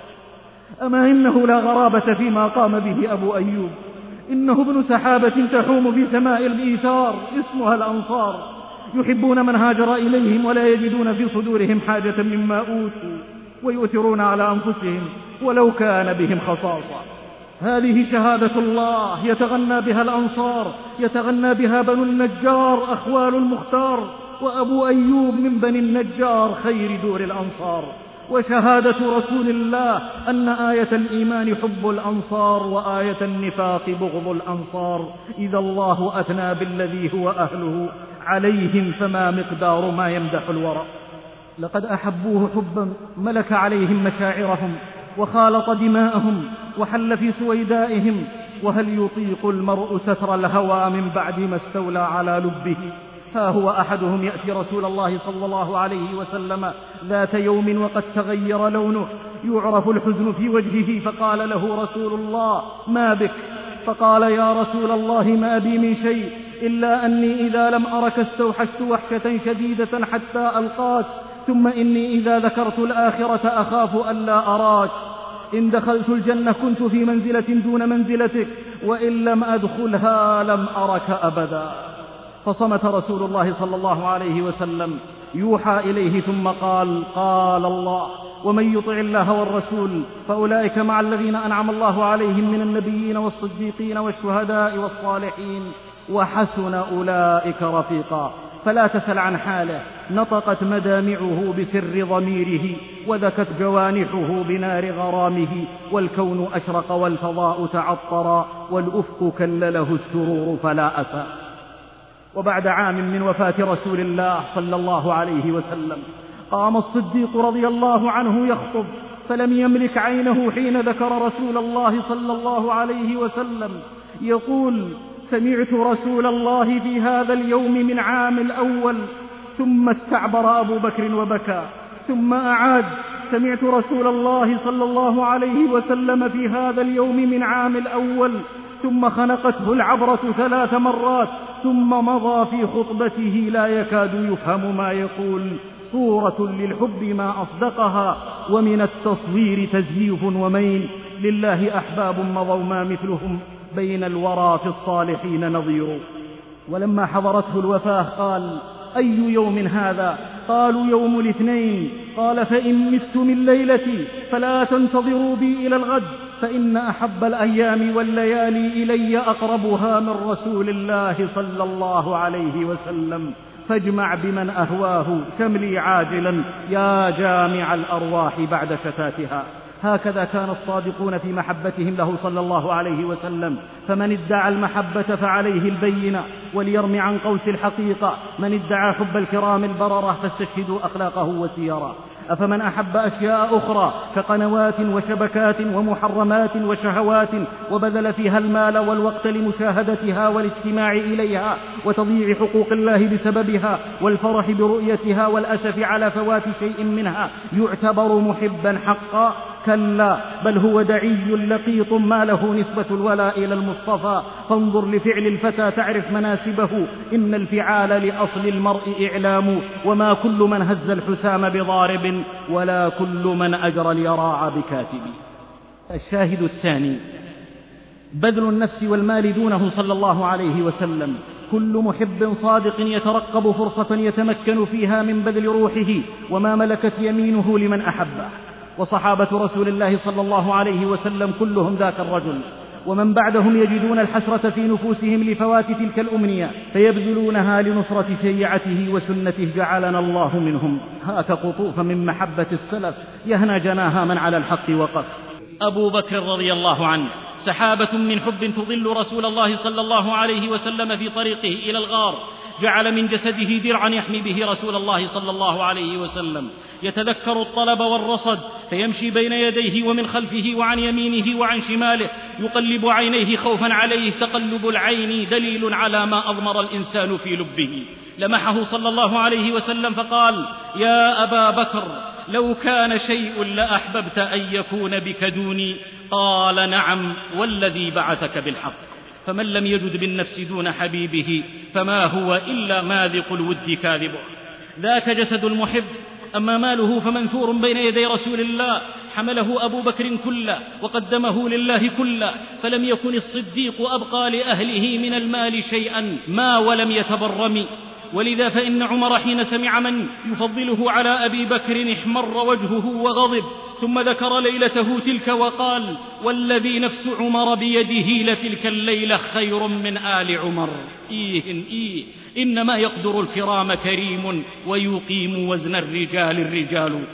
أما إنه لا غرابة فيما قام به أبو أيوب. إنه ابن سحابة تحوم في سماء الإيثار اسمها الأنصار. يحبون من هاجر إليهم ولا يجدون في صدورهم حاجة مما أوتوا ويؤثرون على أنفسهم ولو كان بهم خصاصة. هذه شهادة الله يتغنى بها الأنصار يتغنى بها بنو النجار أخوال المختار. وأبو أيوب من بني النجار خير دور الأنصار. وشهادة رسول الله أن آية الإيمان حب الأنصار وآية النفاق بغض الأنصار. إذا الله أثنى بالذي هو أهله عليهم فما مقدار ما يمدح الورى. لقد أحبوه حبا ملك عليهم مشاعرهم وخالط دماءهم وحل في سويدائهم. وهل يطيق المرء ستر الهوى من بعد ما استولى على لبه؟ ها هو أحدهم يأتي رسول الله صلى الله عليه وسلم ذات يوم وقد تغير لونه يعرف الحزن في وجهه فقال له رسول الله ما بك؟ فقال يا رسول الله ما بي من شيء إلا أني إذا لم أرك استوحشت وحشة شديدة حتى ألقاك ثم إني إذا ذكرت الآخرة أخاف ألا أراك. إن دخلت الجنة كنت في منزلة دون منزلتك وإن لم أدخلها لم أرك أبدا. فصمت رسول الله صلى الله عليه وسلم. يوحى إليه ثم قال قال الله ومن يطع الله والرسول فأولئك مع الذين أنعم الله عليهم من النبيين والصديقين والشهداء والصالحين. وحسن أولئك رفيقا. فلا تسل عن حاله. نطقت مدامعه بسر ضميره وذكت جوانحه بنار غرامه والكون أشرق والفضاء تعطرا والأفق كلله السرور فلا أسى. وبعد عام من وفاة رسول الله صلى الله عليه وسلم قام الصديق رضي الله عنه يخطب فلم يملك عينه حين ذكر رسول الله صلى الله عليه وسلم. يقول سمعت رسول الله في هذا اليوم من عام الأول ثم استعبر أبو بكر وبكى ثم أعاد سمعت رسول الله صلى الله عليه وسلم في هذا اليوم من عام الأول ثم خنقته العبرة ثلاث مرات ثم مضى في خطبته لا يكاد يفهم ما يقول. صورة للحب ما أصدقها ومن التصوير تزييف ومين لله أحباب مضوا ما مثلهم بين الورى في الصالحين نظير. ولما حضرته الوفاة قال أي يوم هذا؟ قالوا يوم الاثنين. قال فإن مت من ليلتي فلا تنتظروا بي إلى الغد. فإن أحب الأيام والليالي إلي أقربها من رسول الله صلى الله عليه وسلم فاجمع بمن أهواه شملي عاجلا يا جامع الأرواح بعد شتاتها. هكذا كان الصادقون في محبتهم له صلى الله عليه وسلم. فمن ادعى المحبة فعليه البينة وليرم عن قوس الحقيقة. من ادعى حب الكرام البررة فاستشهدوا أخلاقه وسيرا أفمن أحب أشياء أخرى كقنوات وشبكات ومحرمات وشهوات وبذل فيها المال والوقت لمشاهدتها والاجتماع إليها وتضييع حقوق الله بسببها والفرح برؤيتها والأسف على فوات شيء منها يعتبر محبا حقا كلا بل هو دعي لقيط ما له نسبة الولاء إلى المصطفى. فانظر لفعل الفتى تعرف مناسبه. إن الفعال لأصل المرء إعلام. وما كل من هز الحسام بضارب ولا كل من أجرى اليراع بكاتب. الشاهد الثاني بذل النفس والمال دونه صلى الله عليه وسلم. كل محب صادق يترقب فرصة يتمكن فيها من بذل روحه. وما ملكت يمينه لمن أحبه. وصحابة رسول الله صلى الله عليه وسلم كلهم ذاك الرجل. ومن بعدهم يجدون الحسرة في نفوسهم لفوات تلك الأمنية فيبذلونها لنصرة شيعته وسنته جعلنا الله منهم. هاك قطوف من محبة السلف يهنى جناها من على الحق وقف. أبو بكر رضي الله عنه. سحابة من حب تظل رسول الله صلى الله عليه وسلم في طريقه إلى الغار. جعل من جسده درعا يحمي به رسول الله صلى الله عليه وسلم. يتذكر الطلب والرصد فيمشي بين يديه ومن خلفه وعن يمينه وعن شماله. يقلب عينيه خوفا عليه. تقلب العين دليل على ما أضمر الإنسان في لبه. لمحه صلى الله عليه وسلم فقال يا أبا بكر لو كان شيء لأحببت أن يكون بك دوني قال نعم والذي بعثك بالحق. فمن لم يجد بالنفس دون حبيبه فما هو إلا ماذق الود كاذبه. ذاك جسد المحب أما ماله فمنثور بين يدي رسول الله. حمله أبو بكر كله وقدمه لله كله. فلم يكن الصديق أبقى لأهله من المال شيئا ما ولم يتبرم ولذا فإن عمر حين سمع من يفضله على أبي بكر احمر وجهه وغضب ثم ذكر ليلته تلك وقال والذي نفس عمر بيده لتلك الليلة خير من آل عمر. إيه إيه إنما يقدر الكرام كريم ويقيم وزن الرجال الرجال.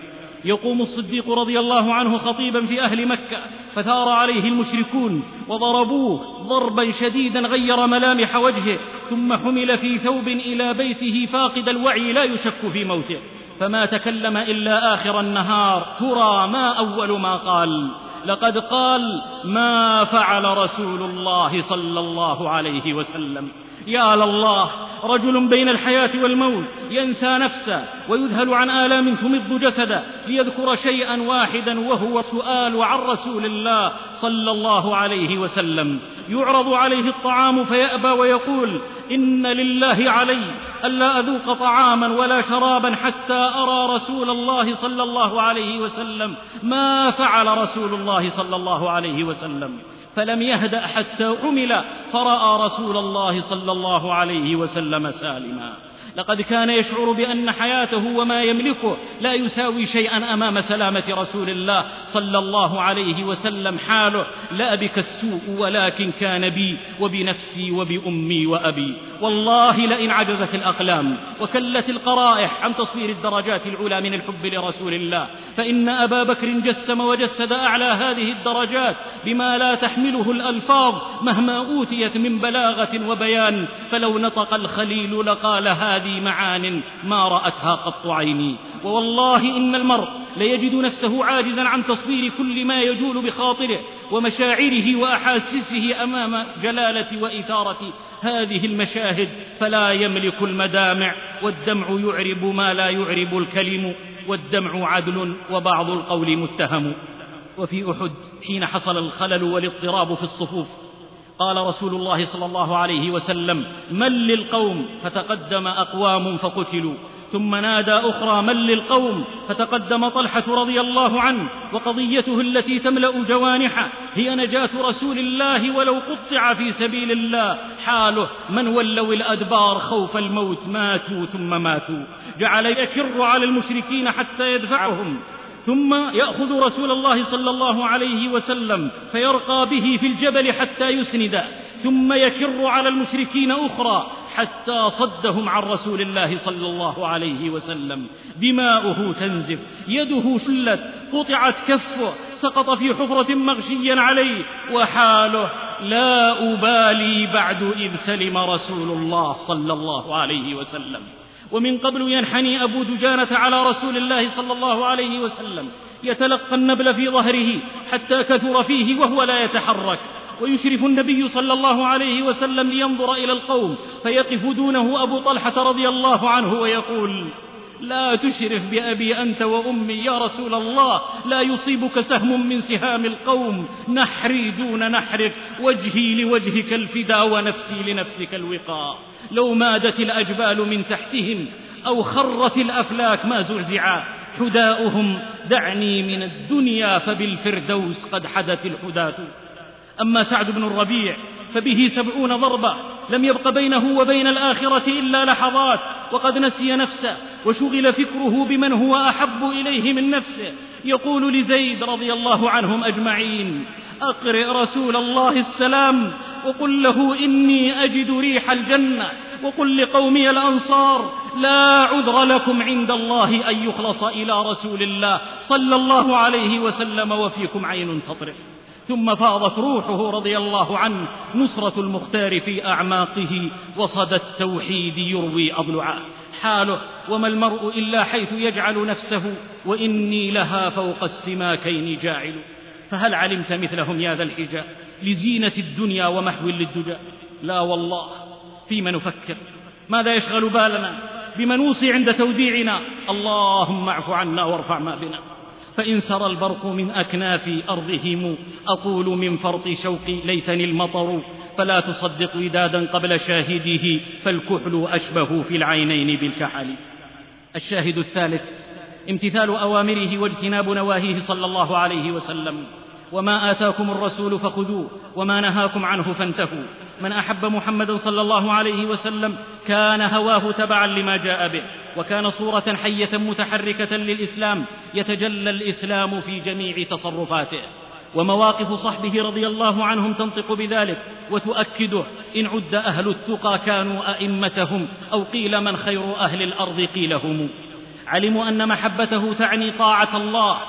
يقوم الصديق رضي الله عنه خطيبا في أهل مكة فثار عليه المشركون وضربوه ضربا شديدا غير ملامح وجهه ثم حمل في ثوب إلى بيته فاقد الوعي لا يشك في موته. فما تكلم إلا آخر النهار ترى ما أول ما قال. لقد قال ما فعل رسول الله صلى الله عليه وسلم. يا لله رجل بين الحياة والموت ينسى نفسه ويذهل عن آلام تمض جسده ليذكر شيئا واحدا وهو سؤال عن رسول الله صلى الله عليه وسلم. يعرض عليه الطعام فيأبى ويقول إن لله علي ألا أذوق طعاما ولا شرابا حتى أرى رسول الله صلى الله عليه وسلم ما فعل رسول الله صلى الله عليه وسلم. فلم يهدأ حتى عمل فرأى رسول الله صلى الله عليه وسلم سالما. لقد كان يشعر بأن حياته وما يملكه لا يساوي شيئا أمام سلامة رسول الله صلى الله عليه وسلم. حاله لا بك السوء ولكن كان بي وبنفسي وبأمي وأبي. والله لئن عجزت الأقلام وكلت القرائح عن تصوير الدرجات العلى من الحب لرسول الله فإن أبا بكر جسم وجسد أعلى هذه الدرجات بما لا تحمله الألفاظ مهما أوتيت من بلاغة وبيان. فلو نطق الخليل لقال هذا هذه معان ما رأتها قط عيني. ووالله إن المرء ليجد نفسه عاجزا عن تصوير كل ما يجول بخاطره ومشاعره وأحاسيسه أمام جلالة وإثارة هذه المشاهد فلا يملك المدامع والدمع يعرب ما لا يعرب الكلم والدمع عدل وبعض القول متهم. وفي أحد حين حصل الخلل والاضطراب في الصفوف قال رسول الله صلى الله عليه وسلم من للقوم فتقدم أقوام فقتلوا ثم نادى أخرى من للقوم فتقدم طلحة رضي الله عنه وقضيته التي تملأ جوانحه هي نجاة رسول الله ولو قطع في سبيل الله حاله من ولوا الأدبار خوف الموت ماتوا ثم ماتوا جعل يكر على المشركين حتى يدفعهم. ثم يأخذ رسول الله صلى الله عليه وسلم فيرقى به في الجبل حتى يسند ثم يكر على المشركين أخرى حتى صدهم عن رسول الله صلى الله عليه وسلم. دماؤه تنزف يده شلت قطعت كفه سقط في حفرة مغشيا عليه وحاله لا أبالي بعد إذ سلم رسول الله صلى الله عليه وسلم. ومن قبل ينحني أبو دجانة على رسول الله صلى الله عليه وسلم. يتلقى النبل في ظهره حتى كثر فيه وهو لا يتحرك. ويشرف النبي صلى الله عليه وسلم لينظر إلى القوم فيقف دونه أبو طلحة رضي الله عنه ويقول لا تشرف بأبي أنت وأمي يا رسول الله. لا يصيبك سهم من سهام القوم. نحري دون نحرك وجهي لوجهك الفدا ونفسي لنفسك الوقاء. لو مادت الأجبال من تحتهم أو خرت الأفلاك ما زعزعا حداؤهم دعني من الدنيا فبالفردوس قد حدت الحداة. أما سعد بن الربيع فبه سبعون ضربة لم يبق بينه وبين الآخرة إلا لحظات وقد نسي نفسه وشغل فكره بمن هو أحب إليه من نفسه. يقول لزيد رضي الله عنهم أجمعين أقرئ رسول الله السلام وقل له إني أجد ريح الجنة وقل لقومي الأنصار لا عذر لكم عند الله أن يخلص إلى رسول الله صلى الله عليه وسلم وفيكم عين تطرف. ثم فاضت روحه رضي الله عنه نصرة المختار في أعماقه وصدى التوحيد يروي أضلعا حاله وما المرء إلا حيث يجعل نفسه وإني لها فوق السماكين جاعل. فهل علمت مثلهم يا ذا الحجاب لزينة الدنيا ومحو للدجى؟ لا والله فيما نفكر؟ ماذا يشغل بالنا بما نوصي عند توديعنا اللهم اعف عنا وارفع ما بنا. فإن سرى البرق من أكناف أرضهم أقول من فرط شوقي ليتني المطر فلا تصدق ودادا قبل شاهده فالكحل أشبه في العينين بالكحل. الشاهد الثالث امتثال أوامره واجتناب نواهيه صلى الله عليه وسلم. وما آتاكم الرسول فخذوه وما نهاكم عنه فانتهوا. من أحب محمدا صلى الله عليه وسلم كان هواه تبعا لما جاء به. وكان صورة حية متحركة للإسلام يتجلى الإسلام في جميع تصرفاته. ومواقف صحبه رضي الله عنهم تنطق بذلك وتؤكده إن عد أهل التقى كانوا أئمتهم أو قيل من خير أهل الأرض قيل هم علموا أن محبته تعني طاعة الله.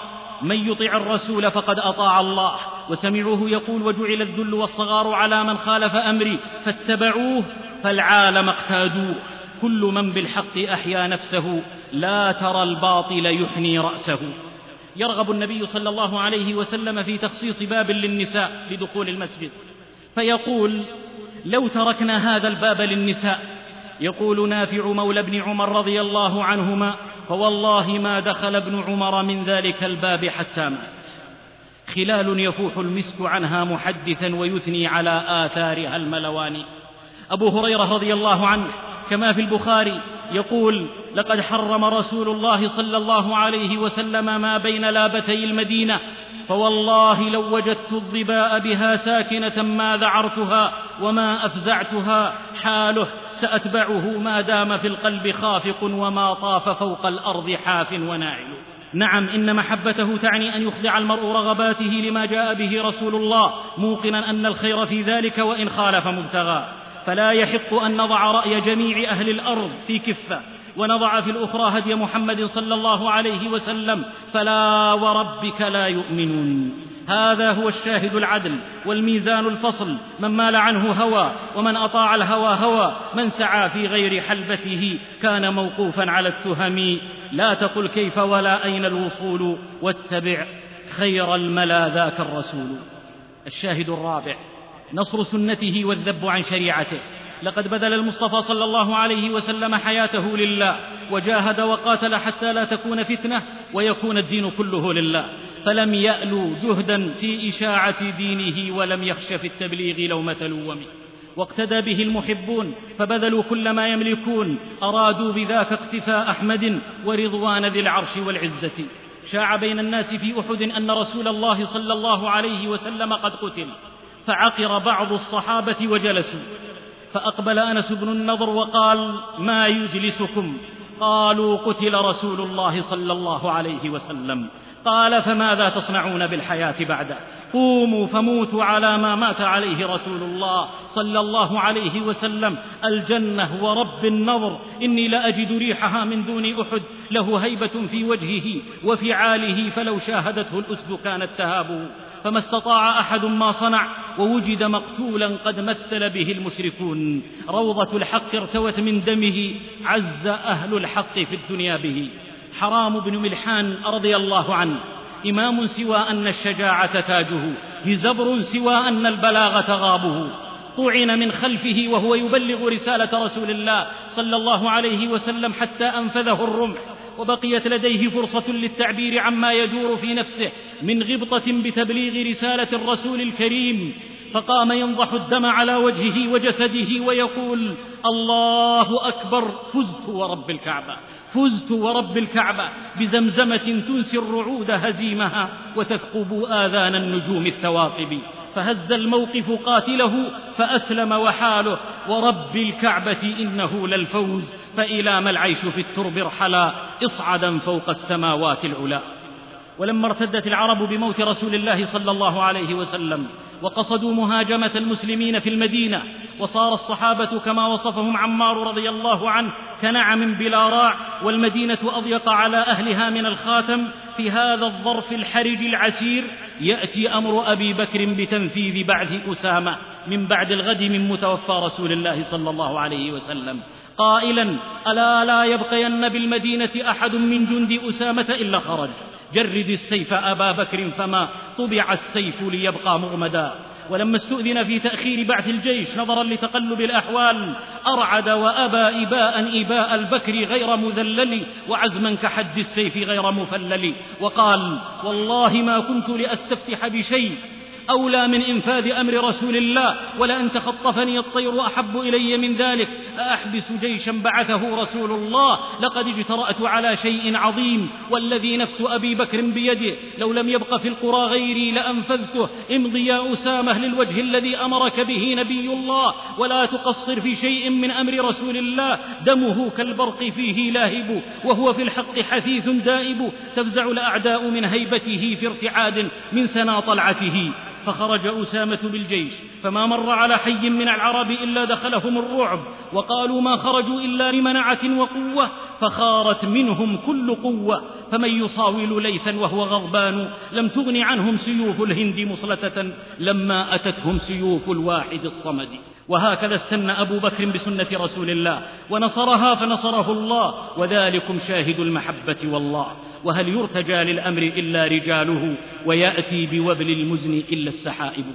من يطع الرسول فقد أطاع الله. وسمعوه يقول وجعل الذل والصغار على من خالف أمري فاتبعوه فالعالم اقتادوه. كل من بالحق أحيا نفسه لا ترى الباطل يحني رأسه. يرغب النبي صلى الله عليه وسلم في تخصيص باب للنساء لدخول المسجد. فيقول لو تركنا هذا الباب للنساء يقول نافع مولى ابن عمر رضي الله عنهما فوالله ما دخل ابن عمر من ذلك الباب حتى مات. خلال يفوح المسك عنها محدثا ويثني على آثارها الملوان. أبو هريرة رضي الله عنه كما في البخاري يقول لقد حرم رسول الله صلى الله عليه وسلم ما بين لابتي المدينة فوالله لو وجدت الظباء بها ساكنة ما ذعرتها وما أفزعتها حاله سأتبعه ما دام في القلب خافق وما طاف فوق الأرض حاف وناعل. نعم إن محبته تعني أن يخضع المرء رغباته لما جاء به رسول الله موقنا أن الخير في ذلك وإن خالف مبتغاه فلا يحق أن نضع رأي جميع أهل الأرض في كفة ونضع في الأخرى هدي محمد صلى الله عليه وسلم. فلا وربك لا يؤمنون. هذا هو الشاهد العدل والميزان الفصل. من مال عنه هوى ومن أطاع الهوى هوى. من سعى في غير حلبته كان موقوفا على التهم. لا تقل كيف ولا أين الوصول. واتبع خير الملا ذاك الرسول. الشاهد الرابع. نصر سنته والذب عن شريعته. لقد بذل المصطفى صلى الله عليه وسلم حياته لله وجاهد وقاتل حتى لا تكون فتنة ويكون الدين كله لله. فلم يالوا جهدا في إشاعة دينه ولم يخش في التبليغ لومه لوم واقتدى به المحبون فبذلوا كل ما يملكون. أرادوا بذاك اقتفاء أحمد ورضوان ذي العرش والعزة. شاع بين الناس في أحد أن رسول الله صلى الله عليه وسلم قد قتل. فعقر بعض الصحابة وجلسوا. فأقبل أنس بن النضر وقال ما يجلسكم؟ قالوا قتل رسول الله صلى الله عليه وسلم. قال فماذا تصنعون بالحياة بعده قوموا فموتوا على ما مات عليه رسول الله صلى الله عليه وسلم. الجنة ورب النظر. إني لأجد ريحها من دون أحد. له هيبة في وجهه وفعاله فلو شاهدته الأسد كانت تهابه فما استطاع أحد ما صنع ووجد مقتولا قد مثل به المشركون. روضة الحق ارتوت من دمه عز أهل الحق في الدنيا به. حرام بن ملحان رضي الله عنه. إمام سوى أن الشجاعة تاجه هزبر سوى أن البلاغة غابه طعن من خلفه وهو يبلغ رسالة رسول الله صلى الله عليه وسلم حتى أنفذه الرمح وبقيت لديه فرصة للتعبير عما يدور في نفسه من غبطة بتبليغ رسالة الرسول الكريم. فقام ينضح الدم على وجهه وجسده ويقول الله أكبر فزت ورب الكعبة فزت ورب الكعبة بزمزمة تنسي الرعود هزيمها وتثقب آذان النجوم الثواقب فهز الموقف قاتله فأسلم وحاله ورب الكعبة إنه للفوز فإلى ما العيش في الترب ارحلا اصعدا فوق السماوات العلا. ولما ارتدت العرب بموت رسول الله صلى الله عليه وسلم وقصدوا مهاجمة المسلمين في المدينة وصار الصحابة كما وصفهم عمار رضي الله عنه كنعم بلا راع والمدينة أضيق على أهلها من الخاتم. في هذا الظرف الحرج العسير يأتي أمر أبي بكر بتنفيذ بعث أسامة من بعد الغد من متوفى رسول الله صلى الله عليه وسلم. قائلا ألا لا يبقين بالمدينة أحد من جند أسامة إلا خرج. جرد السيف أبا بكر فما طبع السيف ليبقى مغمدا. ولما استؤذن في تأخير بعث الجيش نظرا لتقلب الأحوال أرعد وأبى إباء إباء البكر غير مذلل وعزما كحد السيف غير مفلل. وقال والله ما كنت لأستفتح بشيء أولى من إنفاذ أمر رسول الله ولأن تخطفني الطير أحب إلي من ذلك. أأحبس جيشا بعثه رسول الله لقد اجترأت على شيء عظيم والذي نفس أبي بكر بيده. لو لم يبق في القرى غيري لأنفذته. امضي يا أسامة للوجه الذي أمرك به نبي الله ولا تقصر في شيء من أمر رسول الله. دمه كالبرق فيه لاهب وهو في الحق حثيث دائب. تفزع الأعداء من هيبته في ارتعاد من سنا طلعته. فخرج أسامة بالجيش فما مر على حي من العرب إلا دخلهم الرعب وقالوا ما خرجوا إلا لمنعة وقوة فخارت منهم كل قوة فمن يصاول ليثا وهو غضبان لم تغن عنهم سيوف الهند مصلتة لما أتتهم سيوف الواحد الصمد. وهكذا استنى أبو بكر بسنة رسول الله ونصرها فنصره الله وذلكم شاهد المحبة والله. وهل يرتجى للأمر إلا رجاله ويأتي بوبل المزن إلا السحائب.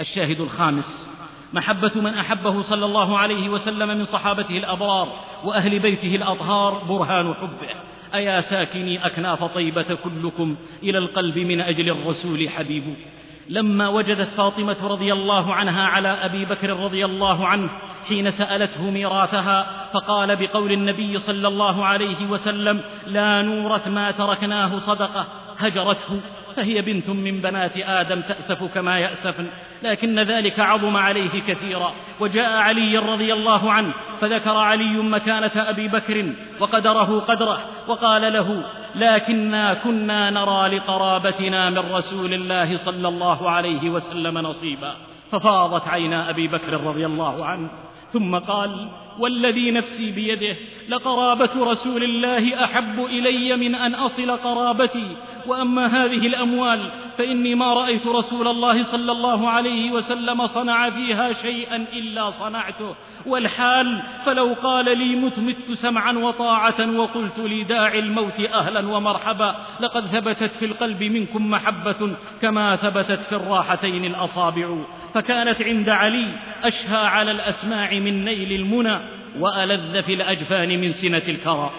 الشاهد الخامس. محبة من أحبه صلى الله عليه وسلم من صحابته الأبرار وأهل بيته الأطهار برهان حبه. أيا ساكني أكناف طيبة كلكم إلى القلب من أجل الرسول حبيب. لما وجدت فاطمة رضي الله عنها على أبي بكر رضي الله عنه حين سألته ميراثها فقال بقول النبي صلى الله عليه وسلم لا نورث ما تركناه صدقة هجرته. فهي بنت من بنات آدم تأسف كما يأسفن لكن ذلك عظم عليه كثيرا. وجاء علي رضي الله عنه فذكر علي مكانة أبي بكر وقدره قدره وقال له لكنا كنا نرى لقرابتنا من رسول الله صلى الله عليه وسلم نصيبا. ففاضت عينا أبي بكر رضي الله عنه ثم قال والذي نفسي بيده لقرابة رسول الله أحب إلي من أن أصل قرابتي. وأما هذه الأموال فإني ما رأيت رسول الله صلى الله عليه وسلم صنع فيها شيئا إلا صنعته. والحال فلو قال لي مت مت سمعا وطاعة وقلت لي داعي الموت أهلا ومرحبا لقد ثبتت في القلب منكم محبة كما ثبتت في الراحتين الأصابع. فكانت عند علي أشهى على الأسماع من نيل المنى وألذ في الأجفان من سنة الكرى.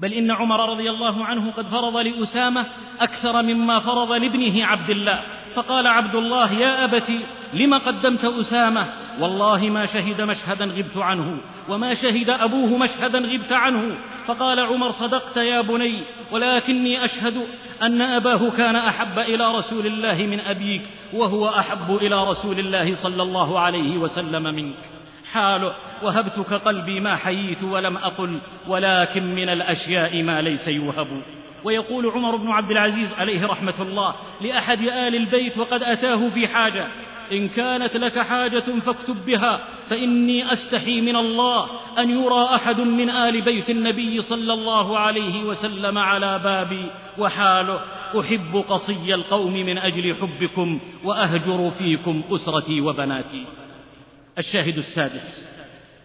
بل إن عمر رضي الله عنه قد فرض لأسامة أكثر مما فرض لابنه عبد الله. فقال عبد الله يا ابت لم قدمت أسامة؟ والله ما شهد مشهدا غبت عنه وما شهد أبوه مشهدا غبت عنه. فقال عمر صدقت يا بني ولكني أشهد أن أباه كان أحب إلى رسول الله من أبيك وهو أحب إلى رسول الله صلى الله عليه وسلم منك. حاله وهبتك قلبي ما حييت ولم أقل ولكن من الأشياء ما ليس يوهب. ويقول عمر بن عبد العزيز عليه رحمة الله لأحد آل البيت وقد أتاه في حاجة إن كانت لك حاجة فاكتب بها فإني أستحي من الله أن يرى أحد من آل بيت النبي صلى الله عليه وسلم على بابي وحاله. أحب قصي القوم من أجل حبكم وأهجر فيكم أسرتي وبناتي. الشاهد السادس.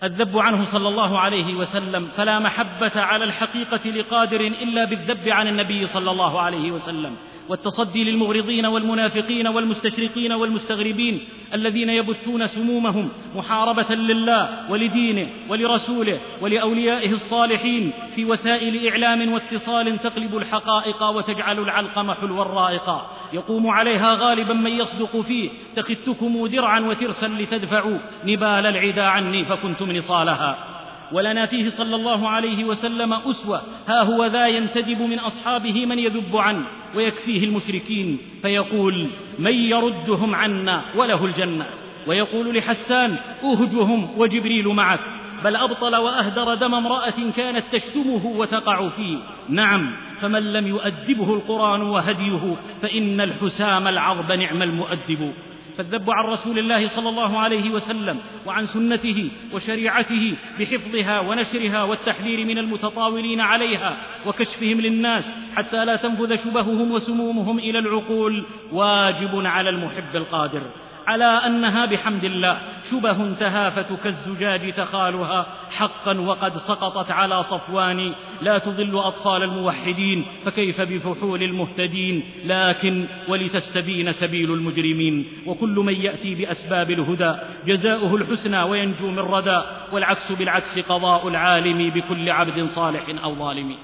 الذب عنه صلى الله عليه وسلم فلا محبة على الحقيقة لقادر إلا بالذب عن النبي صلى الله عليه وسلم. والتصدي للمغرضين والمنافقين والمستشرقين والمستغربين الذين يبثون سمومهم محاربة لله ولدينه ولرسوله ولأوليائه الصالحين في وسائل إعلام واتصال تقلب الحقائق وتجعل العلقم حلوا رائقا يقوم عليها غالبا من يصدق فيه. تخذتكم درعا وترسا لتدفعوا. نبال العدا عني فكنتم نصالها ولنا فيه صلى الله عليه وسلم أسوة. ها هو ذا ينتدب من أصحابه من يذب عنه ويكفيه المشركين. فيقول من يردهم عنا وله الجنة. ويقول لحسان أهجهم وجبريل معك. بل أبطل وأهدر دم امرأة كانت تشتمه وتقع فيه. نعم فمن لم يؤدبه القرآن وهديه فإن الحسام العظب نعم المؤدب. فالذب عن رسول الله صلى الله عليه وسلم وعن سنته وشريعته بحفظها ونشرها والتحذير من المتطاولين عليها وكشفهم للناس حتى لا تنفذ شبههم وسمومهم إلى العقول واجب على المحب القادر. على أنها بحمد الله. شبه تهافت كالزجاج تخالها. حقا وقد سقطت على صفوان. لا تضل أطفال الموحدين. فكيف بفحول المهتدين؟ لكن ولتستبين سبيل المجرمين. وكل من يأتي بأسباب الهدى. جزاؤه الحسنى وينجو من ردى. والعكس بالعكس قضاء العالم بكل عبد صالح أو ظالم.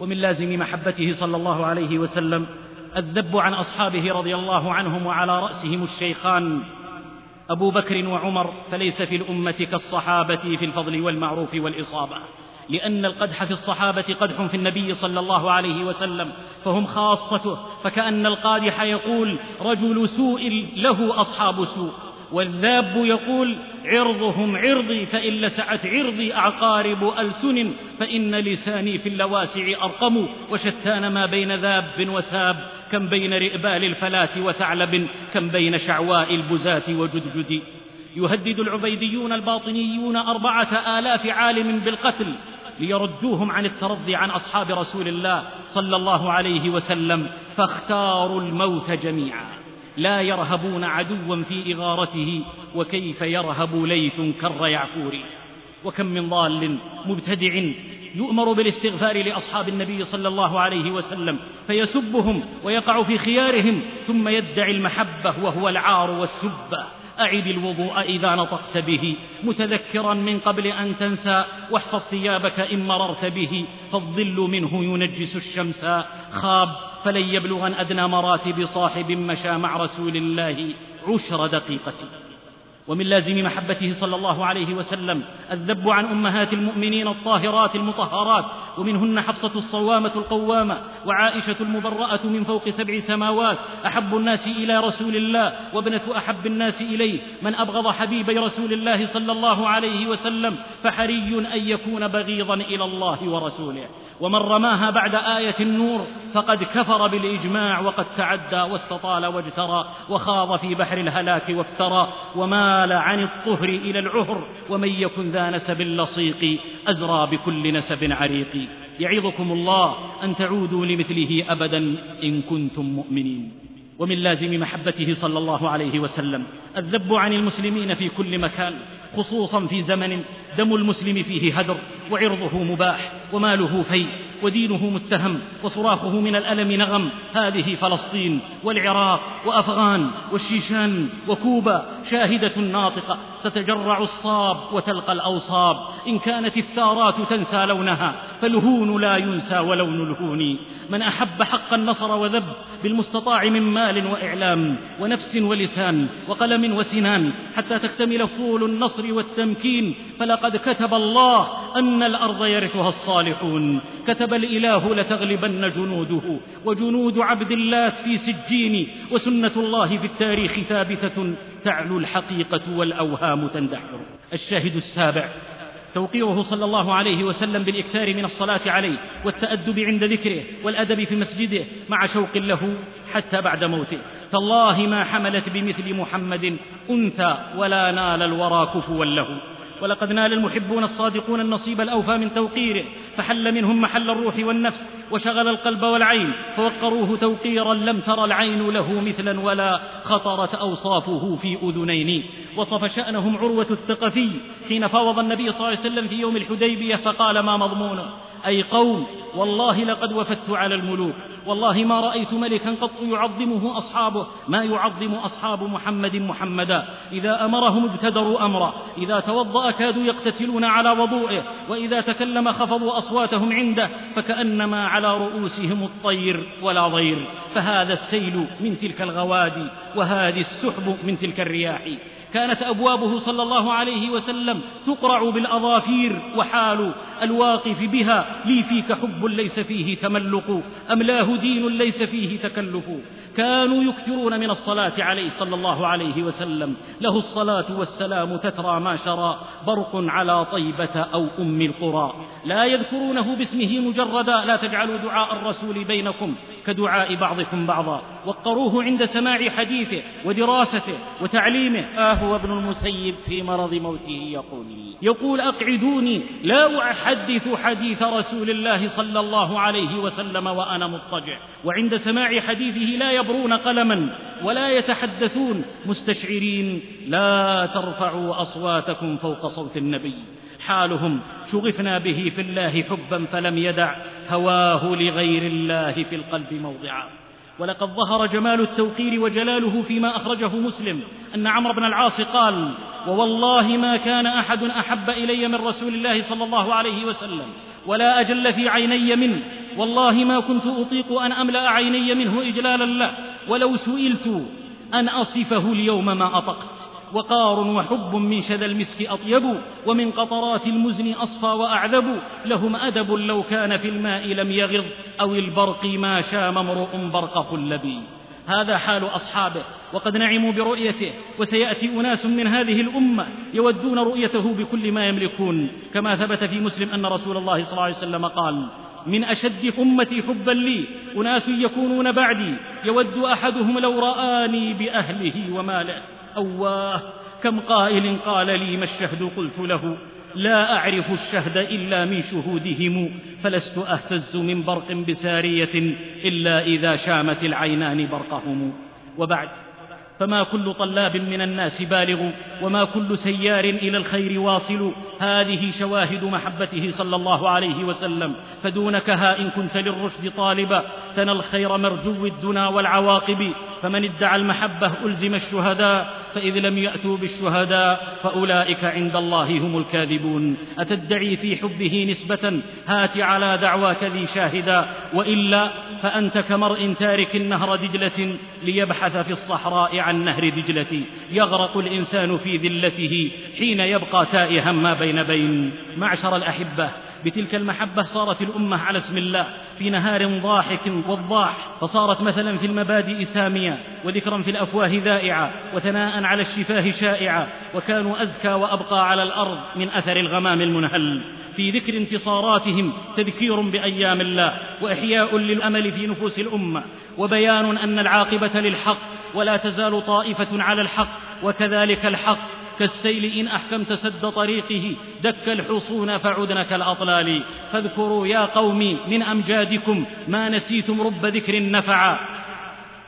ومن لازم محبته صلى الله عليه وسلم الذب عن أصحابه رضي الله عنهم وعلى رأسهم الشيخان أبو بكر وعمر فليس في الأمة كالصحابة في الفضل والمعروف والإصابة لأن القدح في الصحابة قدح في النبي صلى الله عليه وسلم فهم خاصته فكأن القادح يقول رجل سوء له أصحاب سوء. والذاب يقول عرضهم عرضي فإن لسعت عرضي أعقارب ألسن فإن لساني في اللواسع أرقم وشتان ما بين ذاب وساب كم بين رئبال الفلاة وثعلب كم بين شعواء البزاة وجدجد. يهدد العبيديون الباطنيون أربعة آلاف عالم بالقتل ليردوهم عن الترضي عن أصحاب رسول الله صلى الله عليه وسلم فاختاروا الموت جميعا. لا يرهبون عدوا في إغارته وكيف يرهب ليث كر يعفور وكم من ضال مبتدع يؤمر بالاستغفار لأصحاب النبي صلى الله عليه وسلم فيسبهم ويقع في خيارهم ثم يدعي المحبة وهو العار والسبه أعد الوضوء إذا نطقت به متذكرا من قبل أن تنسى واحفظ ثيابك إن مررت به فالظل منه ينجس الشمس. خاب فلن يبلغن أدنى مراتب صاحب مشى مع رسول الله عشر دقيقة. ومن لازم محبته صلى الله عليه وسلم الذب عن أمهات المؤمنين الطاهرات المطهرات ومنهن حفصة الصوامة القوامة وعائشة المبرأة من فوق سبع سماوات أحب الناس إلى رسول الله وابنة أحب الناس إليه من أبغض حبيبي رسول الله صلى الله عليه وسلم فحري أن يكون بغيضا إلى الله ورسوله. ومن رماها بعد آية النور فقد كفر بالإجماع وقد تعدى واستطال واجترى وخاض في بحر الهلاك وافترى وما مال عن الطهر إلى العهر ومن يكن ذا نسب لصيق أزرى بكل نسب عريق. يعظكم الله أن تعودوا لمثله أبدا إن كنتم مؤمنين. ومن لازم محبته صلى الله عليه وسلم الذب عن المسلمين في كل مكان خصوصا في زمن دم المسلم فيه هدر وعرضه مباح وماله في ودينه متهم وصراخه من الألم نغم. هذه فلسطين والعراق وأفغان والشيشان وكوبا شاهدة ناطقة تتجرع الصاب وتلقى الأوصاب. إن كانت الثارات تنسى لونها فالهون لا ينسى ولون الهون. من أحب حقا نصر وذب بالمستطاع من مال وإعلام ونفس ولسان وقلم وسنان. حتى تكتمل فول النصر والتمكين فلقد كتب الله أن الأرض يرثها الصالحون. كتب الإله لتغلبن جنوده وجنود عبد الله في سجين وسنة الله في التاريخ ثابتة تعلو الحقيقة والأوهام تندحر. الشاهد السابع. توقيره صلى الله عليه وسلم بالإكثار من الصلاة عليه والتأدب عند ذكره والأدب في مسجده مع شوق له حتى بعد موته. تالله ما حملت بمثل محمد أنثى ولا نال الورى كفوا له. ولقد نال المحبون الصادقون النصيب الأوفى من توقيره فحل منهم محل الروح والنفس وشغل القلب والعين فوقروه توقيرا لم تر العين له مثلا ولا خطرت أوصافه في أذنين. وصف شأنهم عروة الثقفي حين فاوض النبي صلى الله عليه وسلم في يوم الحديبية فقال ما مضمونه أي قوم والله لقد وفدت على الملوك والله ما رأيت ملكا قط يعظمه أصحابه ما يعظم أصحاب محمد محمدا إذا أمرهم ابتدروا امرا إذا كادوا يقتتلون على وضوئه وإذا تكلم خفضوا أصواتهم عنده فكأنما على رؤوسهم الطير ولا ضير. فهذا السيل من تلك الغوادي وهذه السحب من تلك الرياح. كانت أبوابه صلى الله عليه وسلم تقرع بالأظافير وحال الواقف بها لي فيك حب ليس فيه تملق املاه دين ليس فيه تكلف. كانوا يكثرون من الصلاة عليه صلى الله عليه وسلم. له الصلاة والسلام تترى ما شرى برق على طيبة أو أم القرى. لا يذكرونه باسمه مجردا لا تجعلوا دعاء الرسول بينكم كدعاء بعضكم بعضا. وقروه عند سماع حديثه ودراسته وتعليمه. آه هو ابن المسيب في مرض موته يقول يقول أقعدوني لا أحدث حديث رسول الله صلى الله عليه وسلم وأنا مضطجع. وعند سماع حديثه لا يبرون قلما ولا يتحدثون. مستشعرين لا ترفعوا أصواتكم فوق صوت النبي. حالهم شغفنا به في الله حبا فلم يدع. هواه لغير الله في القلب موضعا. ولقد ظهر جمال التوقير وجلاله فيما أخرجه مسلم أن عمرو بن العاص قال ووالله ما كان أحد أحب إلي من رسول الله صلى الله عليه وسلم ولا أجل في عيني منه والله ما كنت أطيق أن أملأ عيني منه اجلالا له ولو سئلت أن أصفه اليوم ما أطقت. وقار وحب من شذا المسك أطيب ومن قطرات المزن أصفى وأعذب لهم أدب لو كان في الماء لم يغض أو البرق ما شام امرؤ برق خلبي هذا حال أصحابه وقد نعموا برؤيته وسيأتي أناس من هذه الأمة يودون رؤيته بكل ما يملكون. كما ثبت في مسلم أن رسول الله صلى الله عليه وسلم قال من أشد أمتي حبا لي أناس يكونون بعدي يود أحدهم لو رآني بأهله وماله. أواه. كم قائل قال لي ما الشهد؟ قلت له لا أعرف الشهد إلا من شهودهم فلست أهتز من برق بسارية إلا إذا شامت العينان برقهم. وبعد فما كل طلاب من الناس بالغ وما كل سيار إلى الخير واصل. هذه شواهد محبته صلى الله عليه وسلم. فدونكها إن كنت للرشد طالبا. ثنى الخير مرجو الدنا والعواقب. فمن ادعى المحبة ألزم الشهداء. فإذ لم يأتوا بالشهداء فأولئك عند الله هم الكاذبون. أتدعي في حبه نسبة؟ هات على دعواك ذي شاهدا. وإلا فأنت كمرء تارك النهر دجلة ليبحث في الصحراء عن نهر دجلة يغرق الإنسان في ذلته حين يبقى تائها ما بين بين. معشر الأحبة بتلك المحبة صارت الأمة على اسم الله في نهار ضاحك وضاح فصارت مثلا في المبادئ سامية وذكرا في الأفواه ذائعة وثناء على الشفاه شائعة وكانوا أزكى وأبقى على الأرض من أثر الغمام المنهل. في ذكر انتصاراتهم تذكير بأيام الله وإحياء للأمل في نفوس الأمة وبيان أن العاقبة للحق ولا تزال طائفة على الحق وكذلك الحق. كالسيل إن أحكمت سد طريقه دك الحصون فعدن كالأطلال فاذكروا يا قوم من أمجادكم ما نسيتم رب ذكر نفعا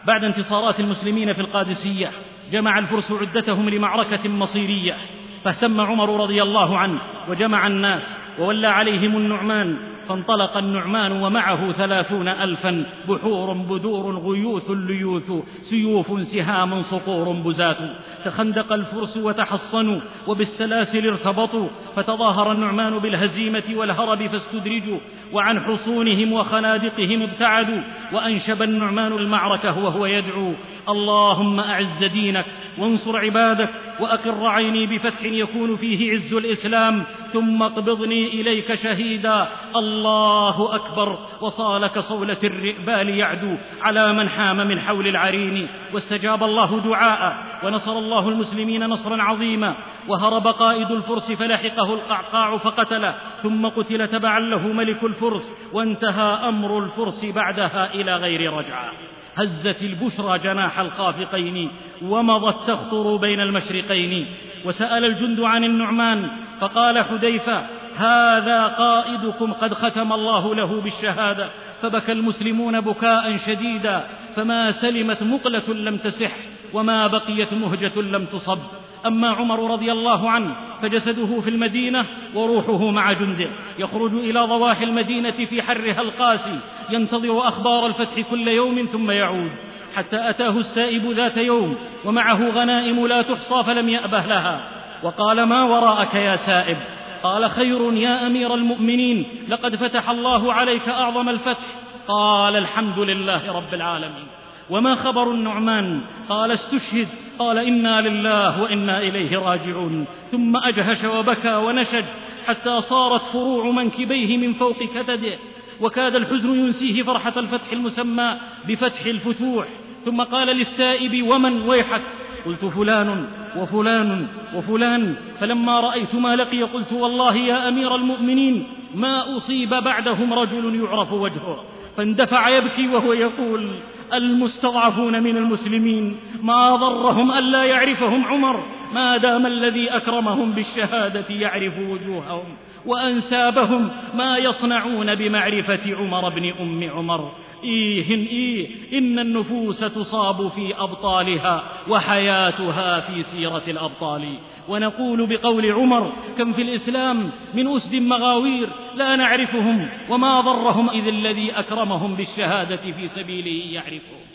بعد انتصارات المسلمين في القادسية جمع الفرس عدتهم لمعركة مصيرية. فاهتم عمر رضي الله عنه وجمع الناس وولى عليهم النعمان. فانطلق النعمان ومعه ثلاثون ألفا. بحور بدور غيوث ليوث. سيوف سهام صقور بزات. تخندق الفرس وتحصنوا وبالسلاسل ارتبطوا. فتظاهر النعمان بالهزيمة والهرب فاستدرجوا. وعن حصونهم وخنادقهم ابتعدوا. وأنشب النعمان المعركة وهو يدعو. اللهم أعز دينك وانصر عبادك وأقر عيني بفتح يكون فيه عز الإسلام ثم اقبضني إليك شهيدا. الله أكبر. وصال كصوله الرئبال يعدو على من حام من حول العرين. واستجاب الله دعاءه ونصر الله المسلمين نصرا عظيما. وهرب قائد الفرس فلحقه القعقاع فقتله. ثم قتل تبعا له ملك الفرس. وانتهى أمر الفرس بعدها إلى غير رجعة. هزت البشرى جناح الخافقين ومضت تخطر بين المشرقين. وسأل الجند عن النعمان فقال حذيفة هذا قائدكم قد ختم الله له بالشهادة فبكى المسلمون بكاء شديدا فما سلمت مقلة لم تسح. وما بقيت مهجة لم تصب. أما عمر رضي الله عنه فجسده في المدينة وروحه مع جنده. يخرج إلى ضواحي المدينة في حرها القاسي ينتظر أخبار الفتح كل يوم ثم يعود. حتى أتاه السائب ذات يوم ومعه غنائم لا تحصى فلم يأبه لها. وقال ما وراءك يا سائب؟ قال خير يا أمير المؤمنين لقد فتح الله عليك أعظم الفتح. قال الحمد لله رب العالمين. وما خبر النعمان؟ قال استشهد. قال إنا لله وإنا إليه راجعون. ثم أجهش وبكى ونشد حتى صارت فروع منكبيه من فوق كتده وكاد الحزن ينسيه فرحة الفتح المسمى بفتح الفتوح. ثم قال للسائب ومن ويحك؟ قلت فلان وفلان وفلان. فلما رأيت ما لقي قلت والله يا أمير المؤمنين ما أصيب بعدهم رجل يعرف وجهه. فاندفع يبكي وهو يقول المستضعفون من المسلمين ما ضرهم الا يعرفهم عمر ما دام الذي أكرمهم بالشهادة يعرف وجوههم. وأنسابهم ما يصنعون بمعرفة عمر بن أم عمر. إيه إيه إن النفوس تصاب في أبطالها وحياتها في سيرة الأبطال. ونقول بقول عمر كم في الإسلام من أسد مغاوير لا نعرفهم وما ضرهم إذ الذي أكرمهم بالشهادة في سبيله يعرفهم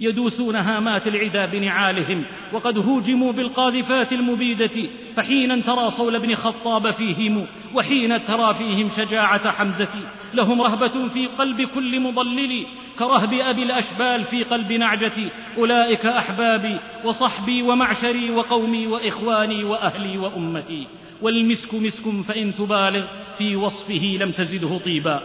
يدوسون هامات العدا بنعالهم وقد هوجموا بالقاذفات المبيدة فحينا ترى صول بن خطاب فيهم وحين ترى فيهم شجاعة حمزة لهم رهبة في قلب كل مضلل كرهب أبي الأشبال في قلب نعجتي أولئك أحبابي وصحبي ومعشري وقومي وإخواني وأهلي وأمتي والمسك مسك فإن تبالغ في وصفه لم تزده طيبا.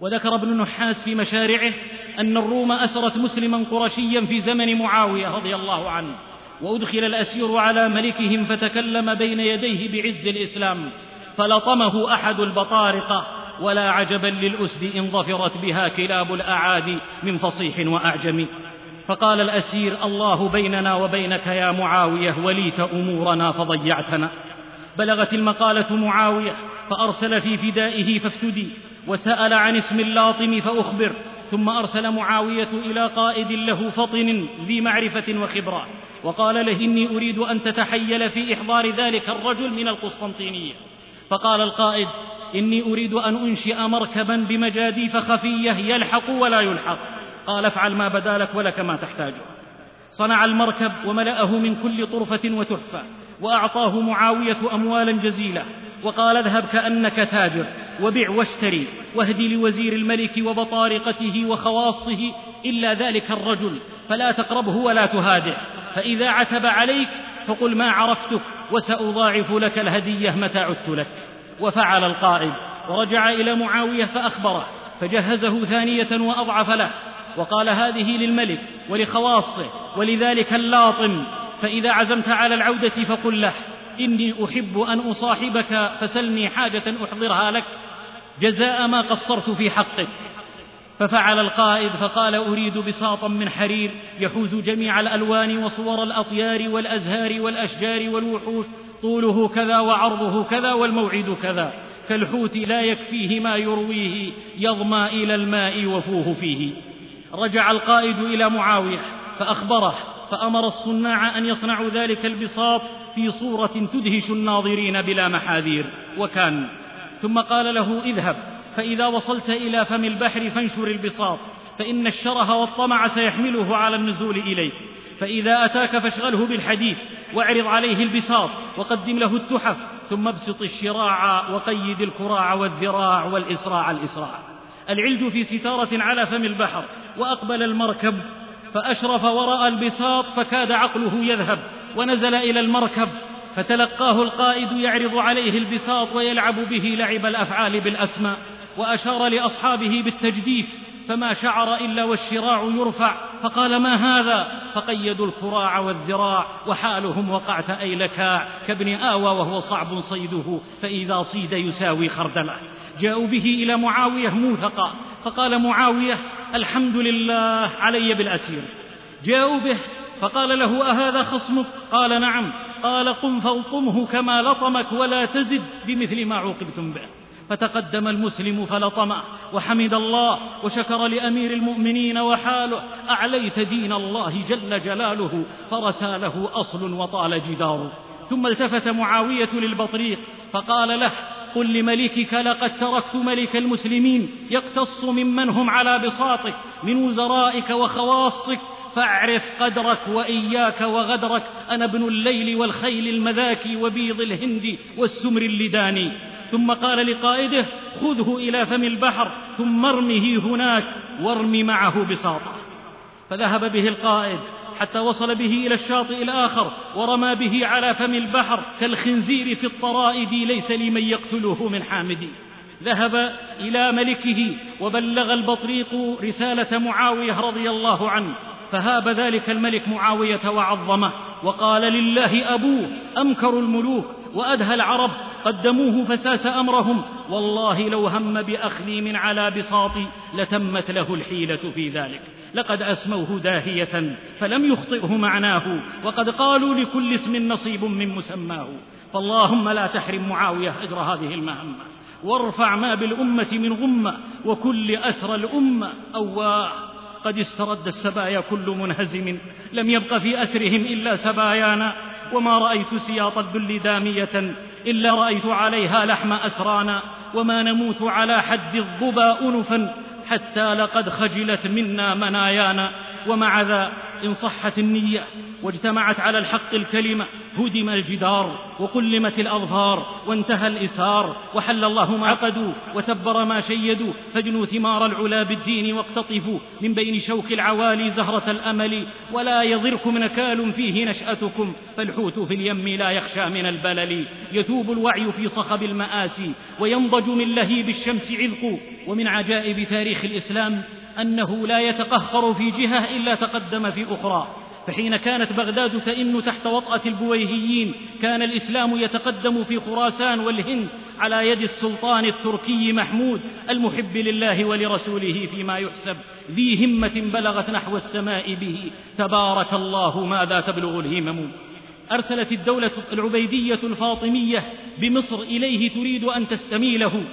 وذكر ابن النحاس في مشارعه أن الروم أسرت مسلما قرشيا في زمن معاوية رضي الله عنه وأدخل الأسير على ملكهم فتكلم بين يديه بعز الإسلام فلطمه أحد البطارقة ولا عجبا للأسد إن ظفرت بها كلاب الأعادي من فصيح وأعجم. فقال الأسير الله بيننا وبينك يا معاوية وليت أمورنا فضيعتنا. بلغت المقالة معاوية فأرسل في فدائه فافتدي وسأل عن اسم اللاطم فأخبر. ثم أرسل معاوية إلى قائد له فطن ذي معرفة وخبرة وقال له إني أريد أن تتحيل في إحضار ذلك الرجل من القسطنطينية. فقال القائد إني أريد أن أنشئ مركبا بمجاديف خفية يلحق ولا يلحق. قال افعل ما بدا لك ولك ما تحتاجه. صنع المركب وملأه من كل طرفة وتحفة وأعطاه معاوية أموالا جزيلة وقال اذهب كأنك تاجر وبع واشتري واهد لوزير الملك وبطارقته وخواصه إلا ذلك الرجل فلا تقربه ولا تهاده فإذا عتب عليك فقل ما عرفتك وسأضاعف لك الهدية متى عدت لك. وفعل القائد ورجع إلى معاوية فأخبره فجهزه ثانية وأضعف له وقال هذه للملك ولخواصه ولذلك اللاطم فإذا عزمت على العودة فقل له إني أحب أن أصاحبك فسلني حاجة أحضرها لك. جزاء ما قصرت في حقك. ففعل القائد فقال أريد بساطا من حرير يحوز جميع الألوان وصور الأطيار والأزهار والأشجار والوحوش. طوله كذا وعرضه كذا والموعد كذا. كالحوت لا يكفيه ما يرويه يظمى إلى الماء وفوه فيه. رجع القائد إلى معاوية فأخبره فأمر الصناع أن يصنعوا ذلك البساط في صورة تدهش الناظرين بلا محاذير وكان. ثم قال له اذهب فإذا وصلت إلى فم البحر فانشر البساط فإن الشره والطمع سيحمله على النزول إليك. فإذا أتاك فاشغله بالحديث واعرض عليه البساط وقدم له التحف ثم ابسط الشراع وقيد الكراع والذراع والإسراع الإسراع. العلج في ستارة على فم البحر وأقبل المركب فأشرف وراء البساط فكاد عقله يذهب ونزل إلى المركب فتلقاه القائد يعرض عليه البساط ويلعب به لعب الأفعال بالأسماء وأشار لأصحابه بالتجديف فما شعر إلا والشراع يرفع فقال ما هذا؟ فقيدوا الكراع والذراع وحالهم وقعت أيلكاع كابن آوى وهو صعب صيده فإذا صيد يساوي خردله جاءوا به إلى معاوية موثقا فقال معاوية الحمد لله علي بالأسير. جاءوا به فقال له أهذا خصمك؟ قال نعم. قال قم فالطمه كما لطمك ولا تزد بمثل ما عوقبتم به. فتقدم المسلم فلطمه وحمد الله وشكر لأمير المؤمنين وحاله. أعليت دين الله جل جلاله فرسى له أصل وطال جداره ثم التفت معاوية للبطريق فقال له قل لملكك لقد تركت ملك المسلمين يقتص ممن هم على بساطك من وزرائك وخواصك فاعرف قدرك وإياك وغدرك أنا ابن الليل والخيل المذاكي وبيض الهند والسمر اللداني ثم قال لقائده خذه إلى فم البحر ثم ارمه هناك وارم معه بساطه فذهب به القائد حتى وصل به إلى الشاطئ الآخر ورمى به على فم البحر كالخنزير في الطرائد ليس لمن يقتله من حامدي ذهب إلى ملكه وبلغ البطريق رسالة معاوية رضي الله عنه فهاب ذلك الملك معاوية وعظمه وقال لله أبوه امكر الملوك وأدهى العرب قدموه فساس أمرهم والله لو هم باخلي من على بساطي لتمت له الحيلة في ذلك. لقد أسموه داهية فلم يخطئه معناه وقد قالوا لكل اسم نصيب من مسماه. فاللهم لا تحرم معاوية أجر هذه المهمة. وارفع ما بالأمة من غمة وكل اسرى الأمة أواه. قد استرد السبايا كل منهزم لم يبق في أسرهم إلا سبايانا. وما رأيت سياط الذل دامية إلا رأيت عليها لحم أسرانا. وما نموت على حد الظبا أنفا حتى لقد خجلت منا منايانا. ومع ذا إن صحت النية واجتمعت على الحق الكلمة هدم الجدار وقلمت الأظفار وانتهى الإسار وحل الله ما عقدوا وتبر ما شيدوا فاجنوا ثمار العلا بالدين واقتطفوا من بين شوك العوالي زهرة الأمل ولا يضركم نكال فيه نشأتكم فالحوت في اليم لا يخشى من البلل. يثوب الوعي في صخب المآسي وينضج من لهيب الشمس علق ومن عجائب تاريخ الإسلام أنه لا يتقهقر في جهة إلا تقدم في أخرى. فحين كانت بغداد تئن تحت وطأة البويهيين كان الإسلام يتقدم في خراسان والهند على يد السلطان التركي محمود المحب لله ولرسوله فيما يحسب. ذي همة بلغت نحو السماء به. تبارك الله ماذا تبلغ الهمم؟ أرسلت الدولة العبيدية الفاطمية بمصر إليه تريد أن تستميله.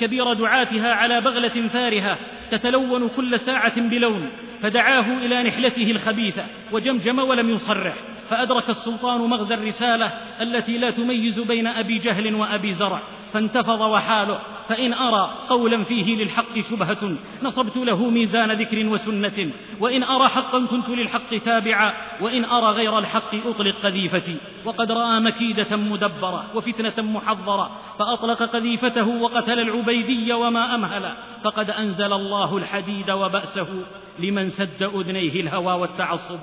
كبير دعاتها على بغلة فارهة تتلون كل ساعة بلون فدعاه إلى نحلته الخبيثة وجمجم ولم يصرح فأدرك السلطان مغزى الرسالة التي لا تميز بين أبي جهل وأبي زرع فانتفض وحاله فإن أرى قولا فيه للحق شبهة نصبت له ميزان ذكر وسنة وإن أرى حقا كنت للحق تابعا وإن أرى غير الحق أطلق قذيفتي وقد رأى مكيدة مدبرة وفتنة محضرة فأطلق قذيفته وقتل العبيدي وما أمهل فقد أنزل الله الحديد وبأسه لمن سد أذنيه الهوى والتعصب.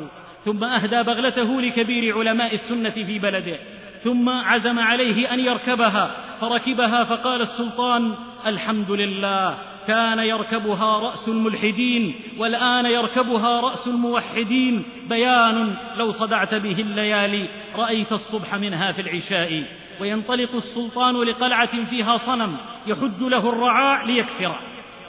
ثم أهدى بغلته لكبير علماء السنة في بلده. ثم عزم عليه أن يركبها فركبها فقال السلطان الحمد لله كان يركبها رأس الملحدين والآن يركبها رأس الموحدين. بيان لو صدعت به الليالي رأيت الصبح منها في العشاء. وينطلق السلطان لقلعة فيها صنم يحج له الرعاع ليكسره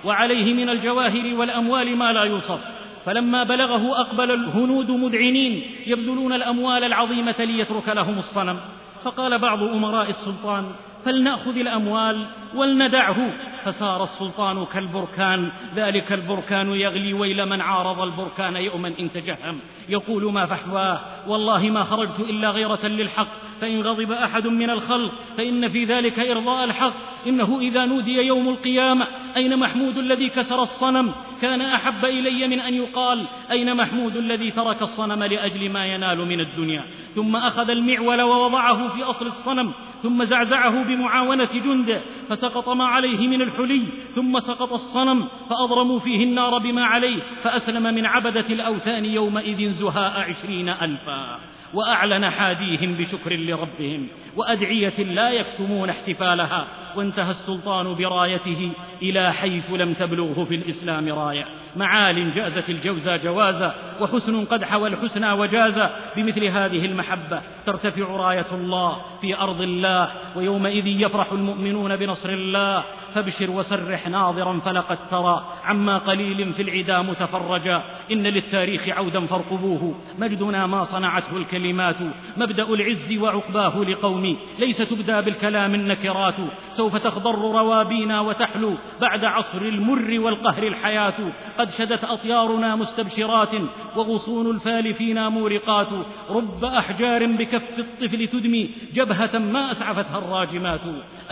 وعليه من الجواهر والأموال ما لا يوصف. فلما بلغه أقبل الهنود مذعنين يبذلون الأموال العظيمة ليترك لهم الصنم. فقال بعض أمراء السلطان فلنأخذ الأموال ولندعه. فصار السلطان كالبركان ذلك البركان يغلي ويل من عارض البركان يوما إن تجهم. يقول ما فحواه والله ما خرجت إلا غيرة للحق فإن غضب أحد من الخلق فإن في ذلك إرضاء الحق. إنه إذا نودي يوم القيامة أين محمود الذي كسر الصنم؟ كان أحب إلي من أن يقال أين محمود الذي ترك الصنم لأجل ما ينال من الدنيا؟ ثم أخذ المعول ووضعه في أصل الصنم ثم زعزعه بمعاونة جنده فسقط ما عليه من الحلي ثم سقط الصنم فأضرموا فيه النار بما عليه فأسلم من عبدة الأوثان يومئذ زهاء عشرين ألفا. وأعلن حاديهم بشكر لربهم وأدعية لا يكتمون احتفالها. وانتهى السلطان برايته إلى حيث لم تبلغه في الإسلام راية. معال جازت الجوزى جوازا وحسن قد حوى الحسنى وجازا. بمثل هذه المحبة ترتفع راية الله في أرض الله ويومئذ يفرح المؤمنون بنصر الله. فابشر وسرح ناظرا فلقد ترى عما قليل في العدا متفرجا. إن للتاريخ عودا فارقبوه مجدنا ما صنعته الكلمات. مبدأ العز وعقباه لقومي ليس تبدى بالكلام النكرات. سوف تخضر روابينا وتحلو بعد عصر المر والقهر الحياة. قد شدت أطيارنا مستبشرات وغصون الفال مورقات رب أحجار بكف الطفل تدمي جبهة ما أسعفتها الراجمات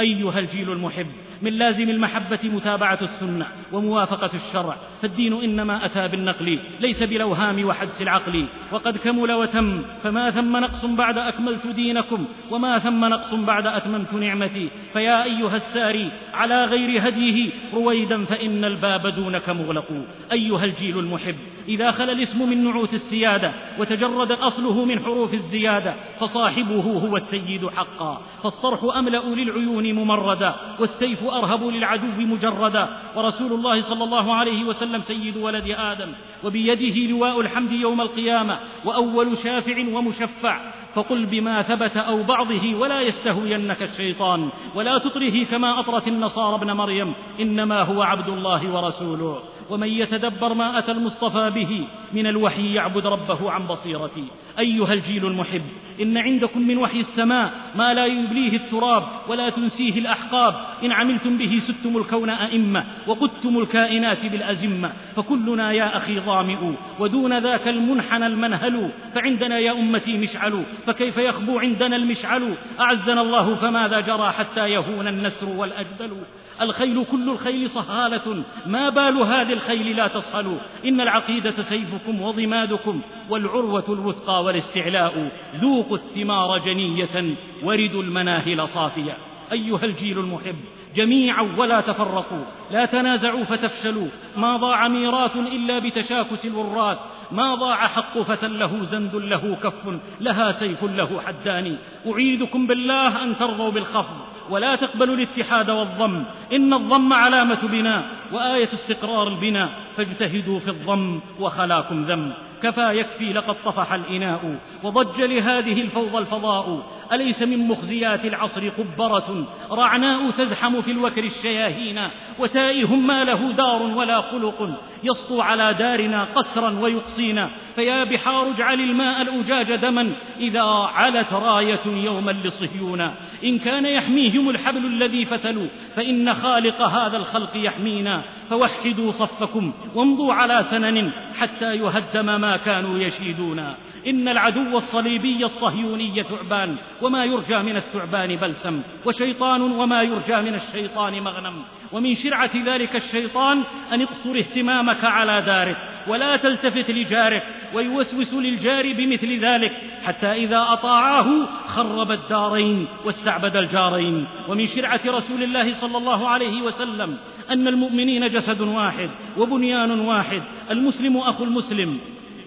أيها الجيل المحب من لازم المحبة متابعة السنة وموافقة الشرع فالدين إنما أتى بالنقل ليس بالأوهام وحدس العقل وقد كمل وتم فما ثم نقص بعد أكملت دينكم وما ثم نقص بعد أتممت نعمتي فيا أيها الساري على غير هديه رويدا فإن الباب دونك مغلق أيها الجيل المحب إذا خلا الاسم من نعوت السيادة وتجرد أصله من حروف الزيادة فصاحبه هو السيد حقا فالصرح أملأ للعيون ممردا والسيف أرهب للعدو مجردا ورسول الله صلى الله عليه وسلم سيد ولد آدم وبيده لواء الحمد يوم القيامة وأول شافع ومشفع فقل بما ثبت أو بعضه ولا يستهوينك الشيطان ولا تطره كما أطرت النصارى ابن مريم إنما هو عبد الله ورسوله. ومن يتدبر ما أتى المصطفى به من الوحي يعبد ربه عن بصيرتي. أيها الجيل المحب إن عندكم من وحي السماء ما لا يبليه التراب ولا تنسيه الأحقاب. إن عملتم به ستم الكون أئمة وقدتم الكائنات بالأزمة. فكلنا يا أخي ظامئ ودون ذاك المنحنى المنهل. فعندنا يا أمتي مشعل فكيف يخبو عندنا المشعل؟ أعزنا الله فماذا جرى حتى يهون النسر والأجدل؟ الخيل كل الخيل صهالة. ما بال هذه الخيل لا تصهل إن العقيدة سيفكم وضمادكم والعروة الوثقى والاستعلاء. ذوقوا الثمار جنية وردوا المناهل صافية. أيها الجيل المحب جميعا ولا تفرقوا. لا تنازعوا فتفشلوا. ما ضاع ميراث إلا بتشاكس الوراث. ما ضاع حق فتى له زند له كف. لها سيف له حدان أعيدكم بالله أن ترضوا بالخفض. ولا تقبلوا الاتحاد والضم. إن الضم علامة بناء وآية استقرار البناء فاجتهدوا في الضم وخلاكم ذم. كفى يكفي لقد طفح الإناء وضج لهذه الفوضى الفضاء. أليس من مخزيات العصر قبرة؟ رعناء تزحم في الوكر الشياهين. وتائه ما له دار ولا خلق. يسطو على دارنا قسرا ويقصينا فيا بحار اجعل الماء الأجاج دما إذا علت راية يوما لصهيون. إن كان يحميهم الحبل الذي فتلوا فإن خالق هذا الخلق يحمينا. فوحدوا صفكم وامضوا على سنن حتى يهدم ما كانوا يشيدون. إن العدو الصليبي الصهيوني ثعبان وما يرجى من الثعبان بلسم وشيطان وما يرجى من الشيطان مغنم. ومن شرعة ذلك الشيطان أن اقصر اهتمامك على دارك ولا تلتفت لجارك ويوسوس للجار بمثل ذلك حتى إذا أطاعاه خرب الدارين واستعبد الجارين. ومن شرعة رسول الله صلى الله عليه وسلم أن المؤمنين جسد واحد وبنيان واحد المسلم أخو المسلم.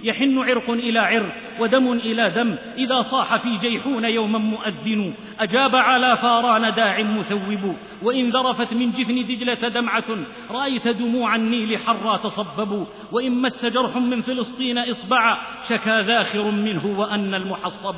يحن عرق إلى عرق ودم إلى دم إذا صاح في جيحون يوما مؤذن أجاب على فاران داع مثوب وإن ذرفت من جفن دجلة دمعة رأيت دموع النيل حرا تصبب وإن مس جرح من فلسطين إصبعا شكا ذاخر منه وأن المحصب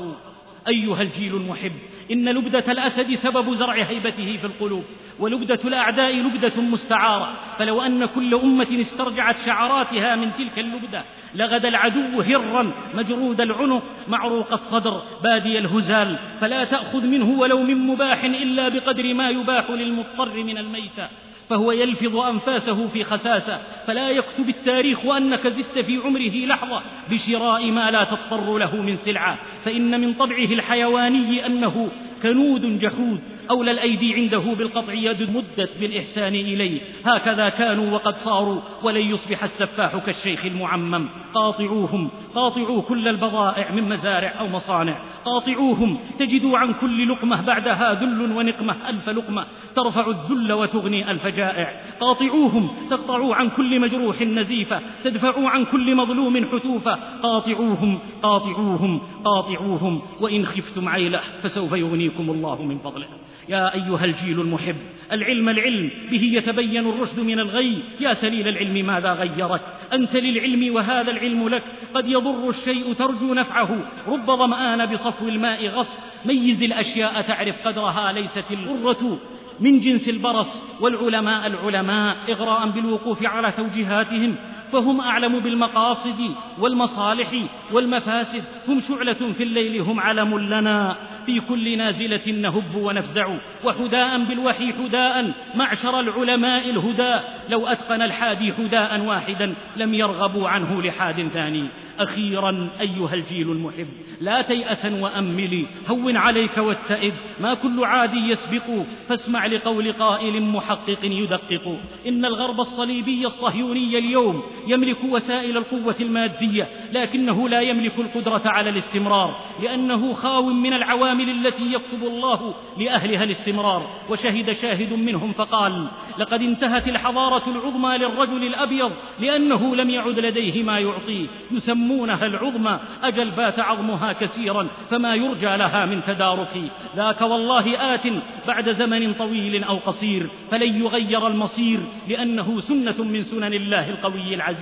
أيها الجيل المحب إن لبدة الأسد سبب زرع هيبته في القلوب ولبدة الأعداء لبدة مستعارة فلو أن كل أمة استرجعت شعراتها من تلك اللبدة لغدا العدو هرا مجرود العنق معروق الصدر بادي الهزال فلا تأخذ منه ولو من مباح إلا بقدر ما يباح للمضطر من الميتة. فهو يلفظ أنفاسه في خساسة فلا يكتب التاريخ أنك زدت في عمره لحظة بشراء ما لا تضطر له من سلعة فإن من طبعه الحيواني أنه كنود جحود. أولى الأيدي عنده بالقطع يد مدت بالإحسان إليه. هكذا كانوا وقد صاروا ولن يصبح السفاح كالشيخ المعمم. قاطعوهم قاطعوا كل البضائع من مزارع أو مصانع. قاطعوهم تجدوا عن كل لقمة بعدها ذل ونقمة ألف لقمة. ترفع الذل وتغني ألف جائع. قاطعوهم تقطعوا عن كل مجروح نزيفة. تدفعوا عن كل مظلوم حتوفة. قاطعوهم قاطعوهم قاطعوهم. وإن خفتم عيله فسوف يغنيكم الله من فضله. يا أيها الجيل المحب العلم العلم به يتبين الرشد من الغي. يا سليل العلم ماذا غيرك؟ أنت للعلم وهذا العلم لك. قد يضر الشيء ترجو نفعه. رب ظمآن بصفو الماء غص. ميز الأشياء تعرف قدرها ليست الغرة من جنس البرص والعلماء العلماء إغراء بالوقوف على توجيهاتهم. فهم أعلم بالمقاصد والمصالح والمفاسد هم شعلة في الليل هم علم لنا. في كل نازلة نهب ونفزع وحداء بالوحي حداء معشر العلماء الهدى. لو أتقن الحادي حداء واحدا لم يرغبوا عنه لحاد ثاني. أخيرا أيها الجيل المحب لا تيأسا وأملي هون عليك واتئب ما كل عادي يسبق. فاسمع لقول قائل محقق يدقق. إن الغرب الصليبي الصهيوني اليوم يملك وسائل القوة المادية لكنه لا يملك القدرة على الاستمرار لأنه خاو من العوامل التي يكتب الله لأهلها الاستمرار. وشهد شاهد منهم فقال لقد انتهت الحضارة العظمى للرجل الأبيض لأنه لم يعد لديه ما يعطيه يسمونها العظمى أجل بات عظمها كثيرا فما يرجى لها من تدارك ذاك والله آت بعد زمن طويل أو قصير فلن يغير المصير لأنه سنة من سنن الله القوي العزيز.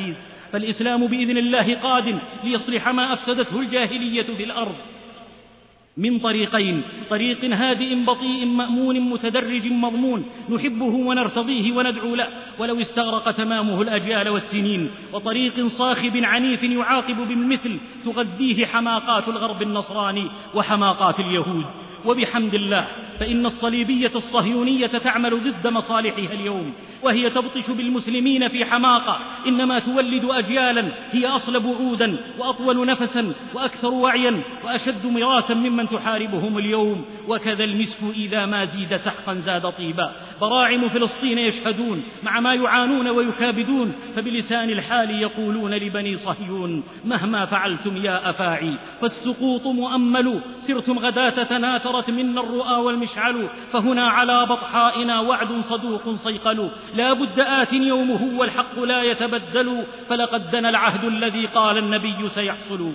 فالإسلام بإذن الله قاد ليصلح ما أفسدته الجاهلية في الأرض. من طريقين طريق هادئ بطيء مأمون متدرج مضمون نحبه ونرتضيه وندعو له ولو استغرق تمامه الأجيال والسنين وطريق صاخب عنيف يعاقب بالمثل تغذيه حماقات الغرب النصراني وحماقات اليهود. وبحمد الله فإن الصليبية الصهيونية تعمل ضد مصالحها اليوم وهي تبطش بالمسلمين في حماقة إنما تولد أجيالا هي أصلب عودا وأطول نفسا وأكثر وعيا وأشد مراسا ممن تحاربهم اليوم وكذا المسك إذا ما زيد سحقا زاد طيبا. براعم فلسطين يشهدون مع ما يعانون ويكابدون فبلسان الحال يقولون لبني صهيون مهما فعلتم يا أفاعي فالسقوط مؤمل سرتم غداة تناثر نورت منا الرؤى والمشعل فهنا على بطحائنا وعد صدوق صيقل. لا بد آت يومه والحق لا يتبدل فلقد دنا العهد الذي قال النبي سيحصل.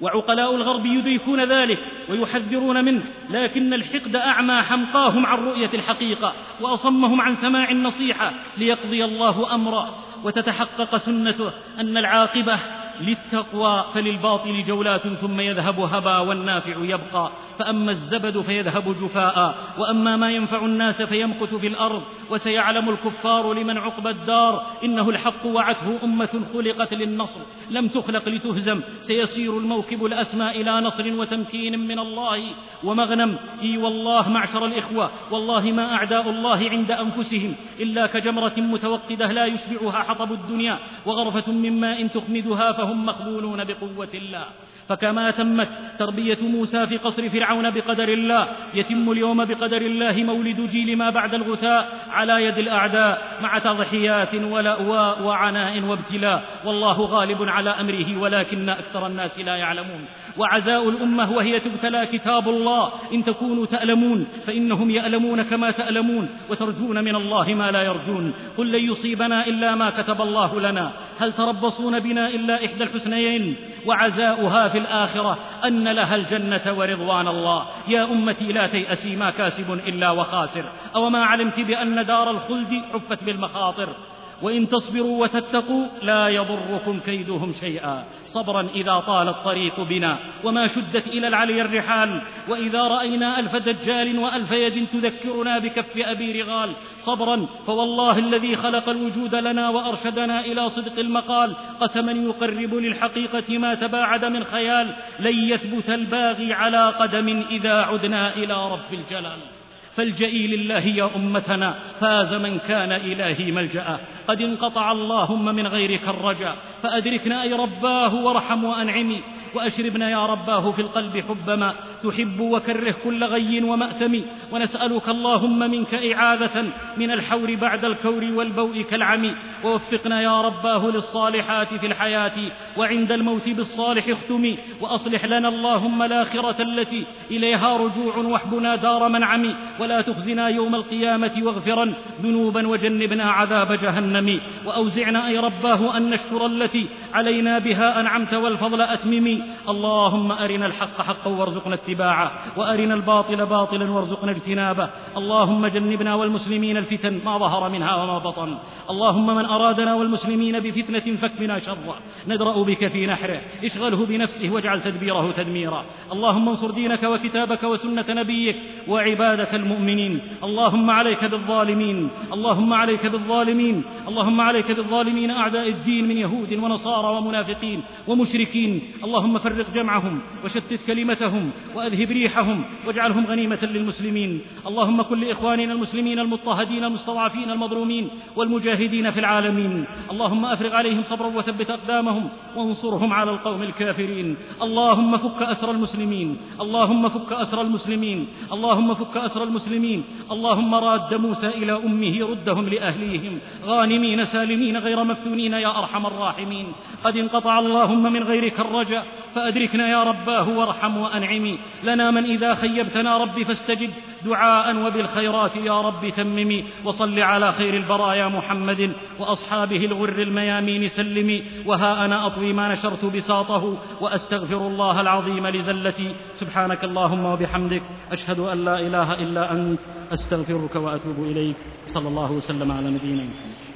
وعقلاء الغرب يدركون ذلك ويحذرون منه لكن الحقد أعمى حمقاهم عن رؤية الحقيقة وأصمهم عن سماع النصيحة ليقضي الله أمرا. وتتحقق سنته أن العاقبة للتقوى فللباطل جولات ثم يذهب هبا والنافع يبقى. فأما الزبد فيذهب جفاء. وأما ما ينفع الناس فيمكث في الأرض. وسيعلم الكفار لمن عقبى الدار. إنه الحق وعته أمة خلقت للنصر. لم تخلق لتهزم. سيسير الموكب الأسمى إلى نصر وتمكين من الله. ومغنم. إي والله معشر الإخوة. والله ما أعداء الله عند أنفسهم. إلا كجمرة متوقدة لا يشبعها حطب الدنيا. وغرفة من ماء تخمدها فهم فهم مقبولون بقوة الله. فكما تمت تربية موسى في قصر فرعون بقدر الله يتم اليوم بقدر الله مولد جيل ما بعد الغثاء على يد الأعداء مع تضحيات ولأواء وعناء وابتلاء. والله غالب على أمره ولكن أكثر الناس لا يعلمون. وعزاء الأمة وهي تبتلى كتاب الله. إن تكونوا تألمون فإنهم يألمون كما تألمون. وترجون من الله ما لا يرجون. قل لن يصيبنا إلا ما كتب الله لنا. هل تربصون بنا إلا إحدى الحسنيين وعزاؤها في الآخرة أن لها الجنة ورضوان الله. يا أمتي لا تيأسي ما كاسب إلا وخاسر. أو ما علمت بأن دار الخلد حفت بالمخاطر. وإن تصبروا وتتقوا لا يضركم كيدهم شيئا. صبرا إذا طال الطريق بنا وما شدت إلى العلي الرحال. وإذا رأينا ألف دجال وألف يد تذكرنا بكف أبي رغال. صبرا فوالله الذي خلق الوجود لنا وأرشدنا إلى صدق المقال. قسما يقرب للحقيقة ما تباعد من خيال. لن يثبت الباغي على قدم إذا عدنا إلى رب الجلال. فالجئي لله يا أمتنا فاز من كان إلهي ملجأه. قد انقطع اللهم من غيرك الرجا فأدركنا أي رباه وارحم وأنعمي وأشربنا يا رباه في القلب حب ما تحب وكره كل غي ومأثم. ونسألك اللهم منك إعاذة من الحور بعد الكور والبوء كالعمي ووفقنا يا رباه للصالحات في الحياة. وعند الموت بالصالح اختم. وأصلح لنا اللهم الآخرة التي إليها رجوع وحبنا دار منعم. ولا تخزنا يوم القيامة واغفرا. ذنوبا وجنبنا عذاب جهنم. وأوزعنا أي رباه أن نشكر التي علينا بها أنعمت والفضل أتمم. اللهم أرنا الحق حقا وارزقنا اتباعه وأرنا الباطل باطلا وارزقنا اجتنابه. اللهم جنبنا والمسلمين الفتن ما ظهر منها وما بطن. اللهم من أرادنا والمسلمين بفتنة فاكفنا شره. ندرأ بك في نحره. اشغله بنفسه واجعل تدبيره تدميرا. اللهم انصر دينك وكتابك وسنة نبيك وعبادك المؤمنين. اللهم عليك بالظالمين. اللهم عليك بالظالمين. اللهم عليك بالظالمين أعداء الدين من يهود ونصارى ومنافقين ومشركين. اللهم فرق جمعهم وشتت كلمتهم وأذهب ريحهم واجعلهم غنيمة للمسلمين. اللهم كن لإخواننا المسلمين المضطهدين المستضعفين المظلومين والمجاهدين في العالمين. اللهم أفرغ عليهم صبرا وثبت أقدامهم وانصرهم على القوم الكافرين. اللهم فك أسر المسلمين اللهم فك أسر المسلمين اللهم فك أسر المسلمين. اللهم راد موسى إلى أمه ردهم لأهليهم. غانمين سالمين غير مفتونين يا أرحم الراحمين. قد انقطع اللهم من غيرك الرجاء. فأدركنا يا رباه وارحم وأنعمي لنا من إذا خيبتنا رب فاستجب. دعاء وبالخيرات يا رب تممي وصل على خير البرايا محمد. وأصحابه الغر الميامين سلمي وها أنا أطوي ما نشرت بساطه. وأستغفر الله العظيم لزلتي. سبحانك اللهم وبحمدك. أشهد أن لا إله إلا أنت. أستغفرك وأتوب إليك. صلى الله وسلم على نبينا محمد.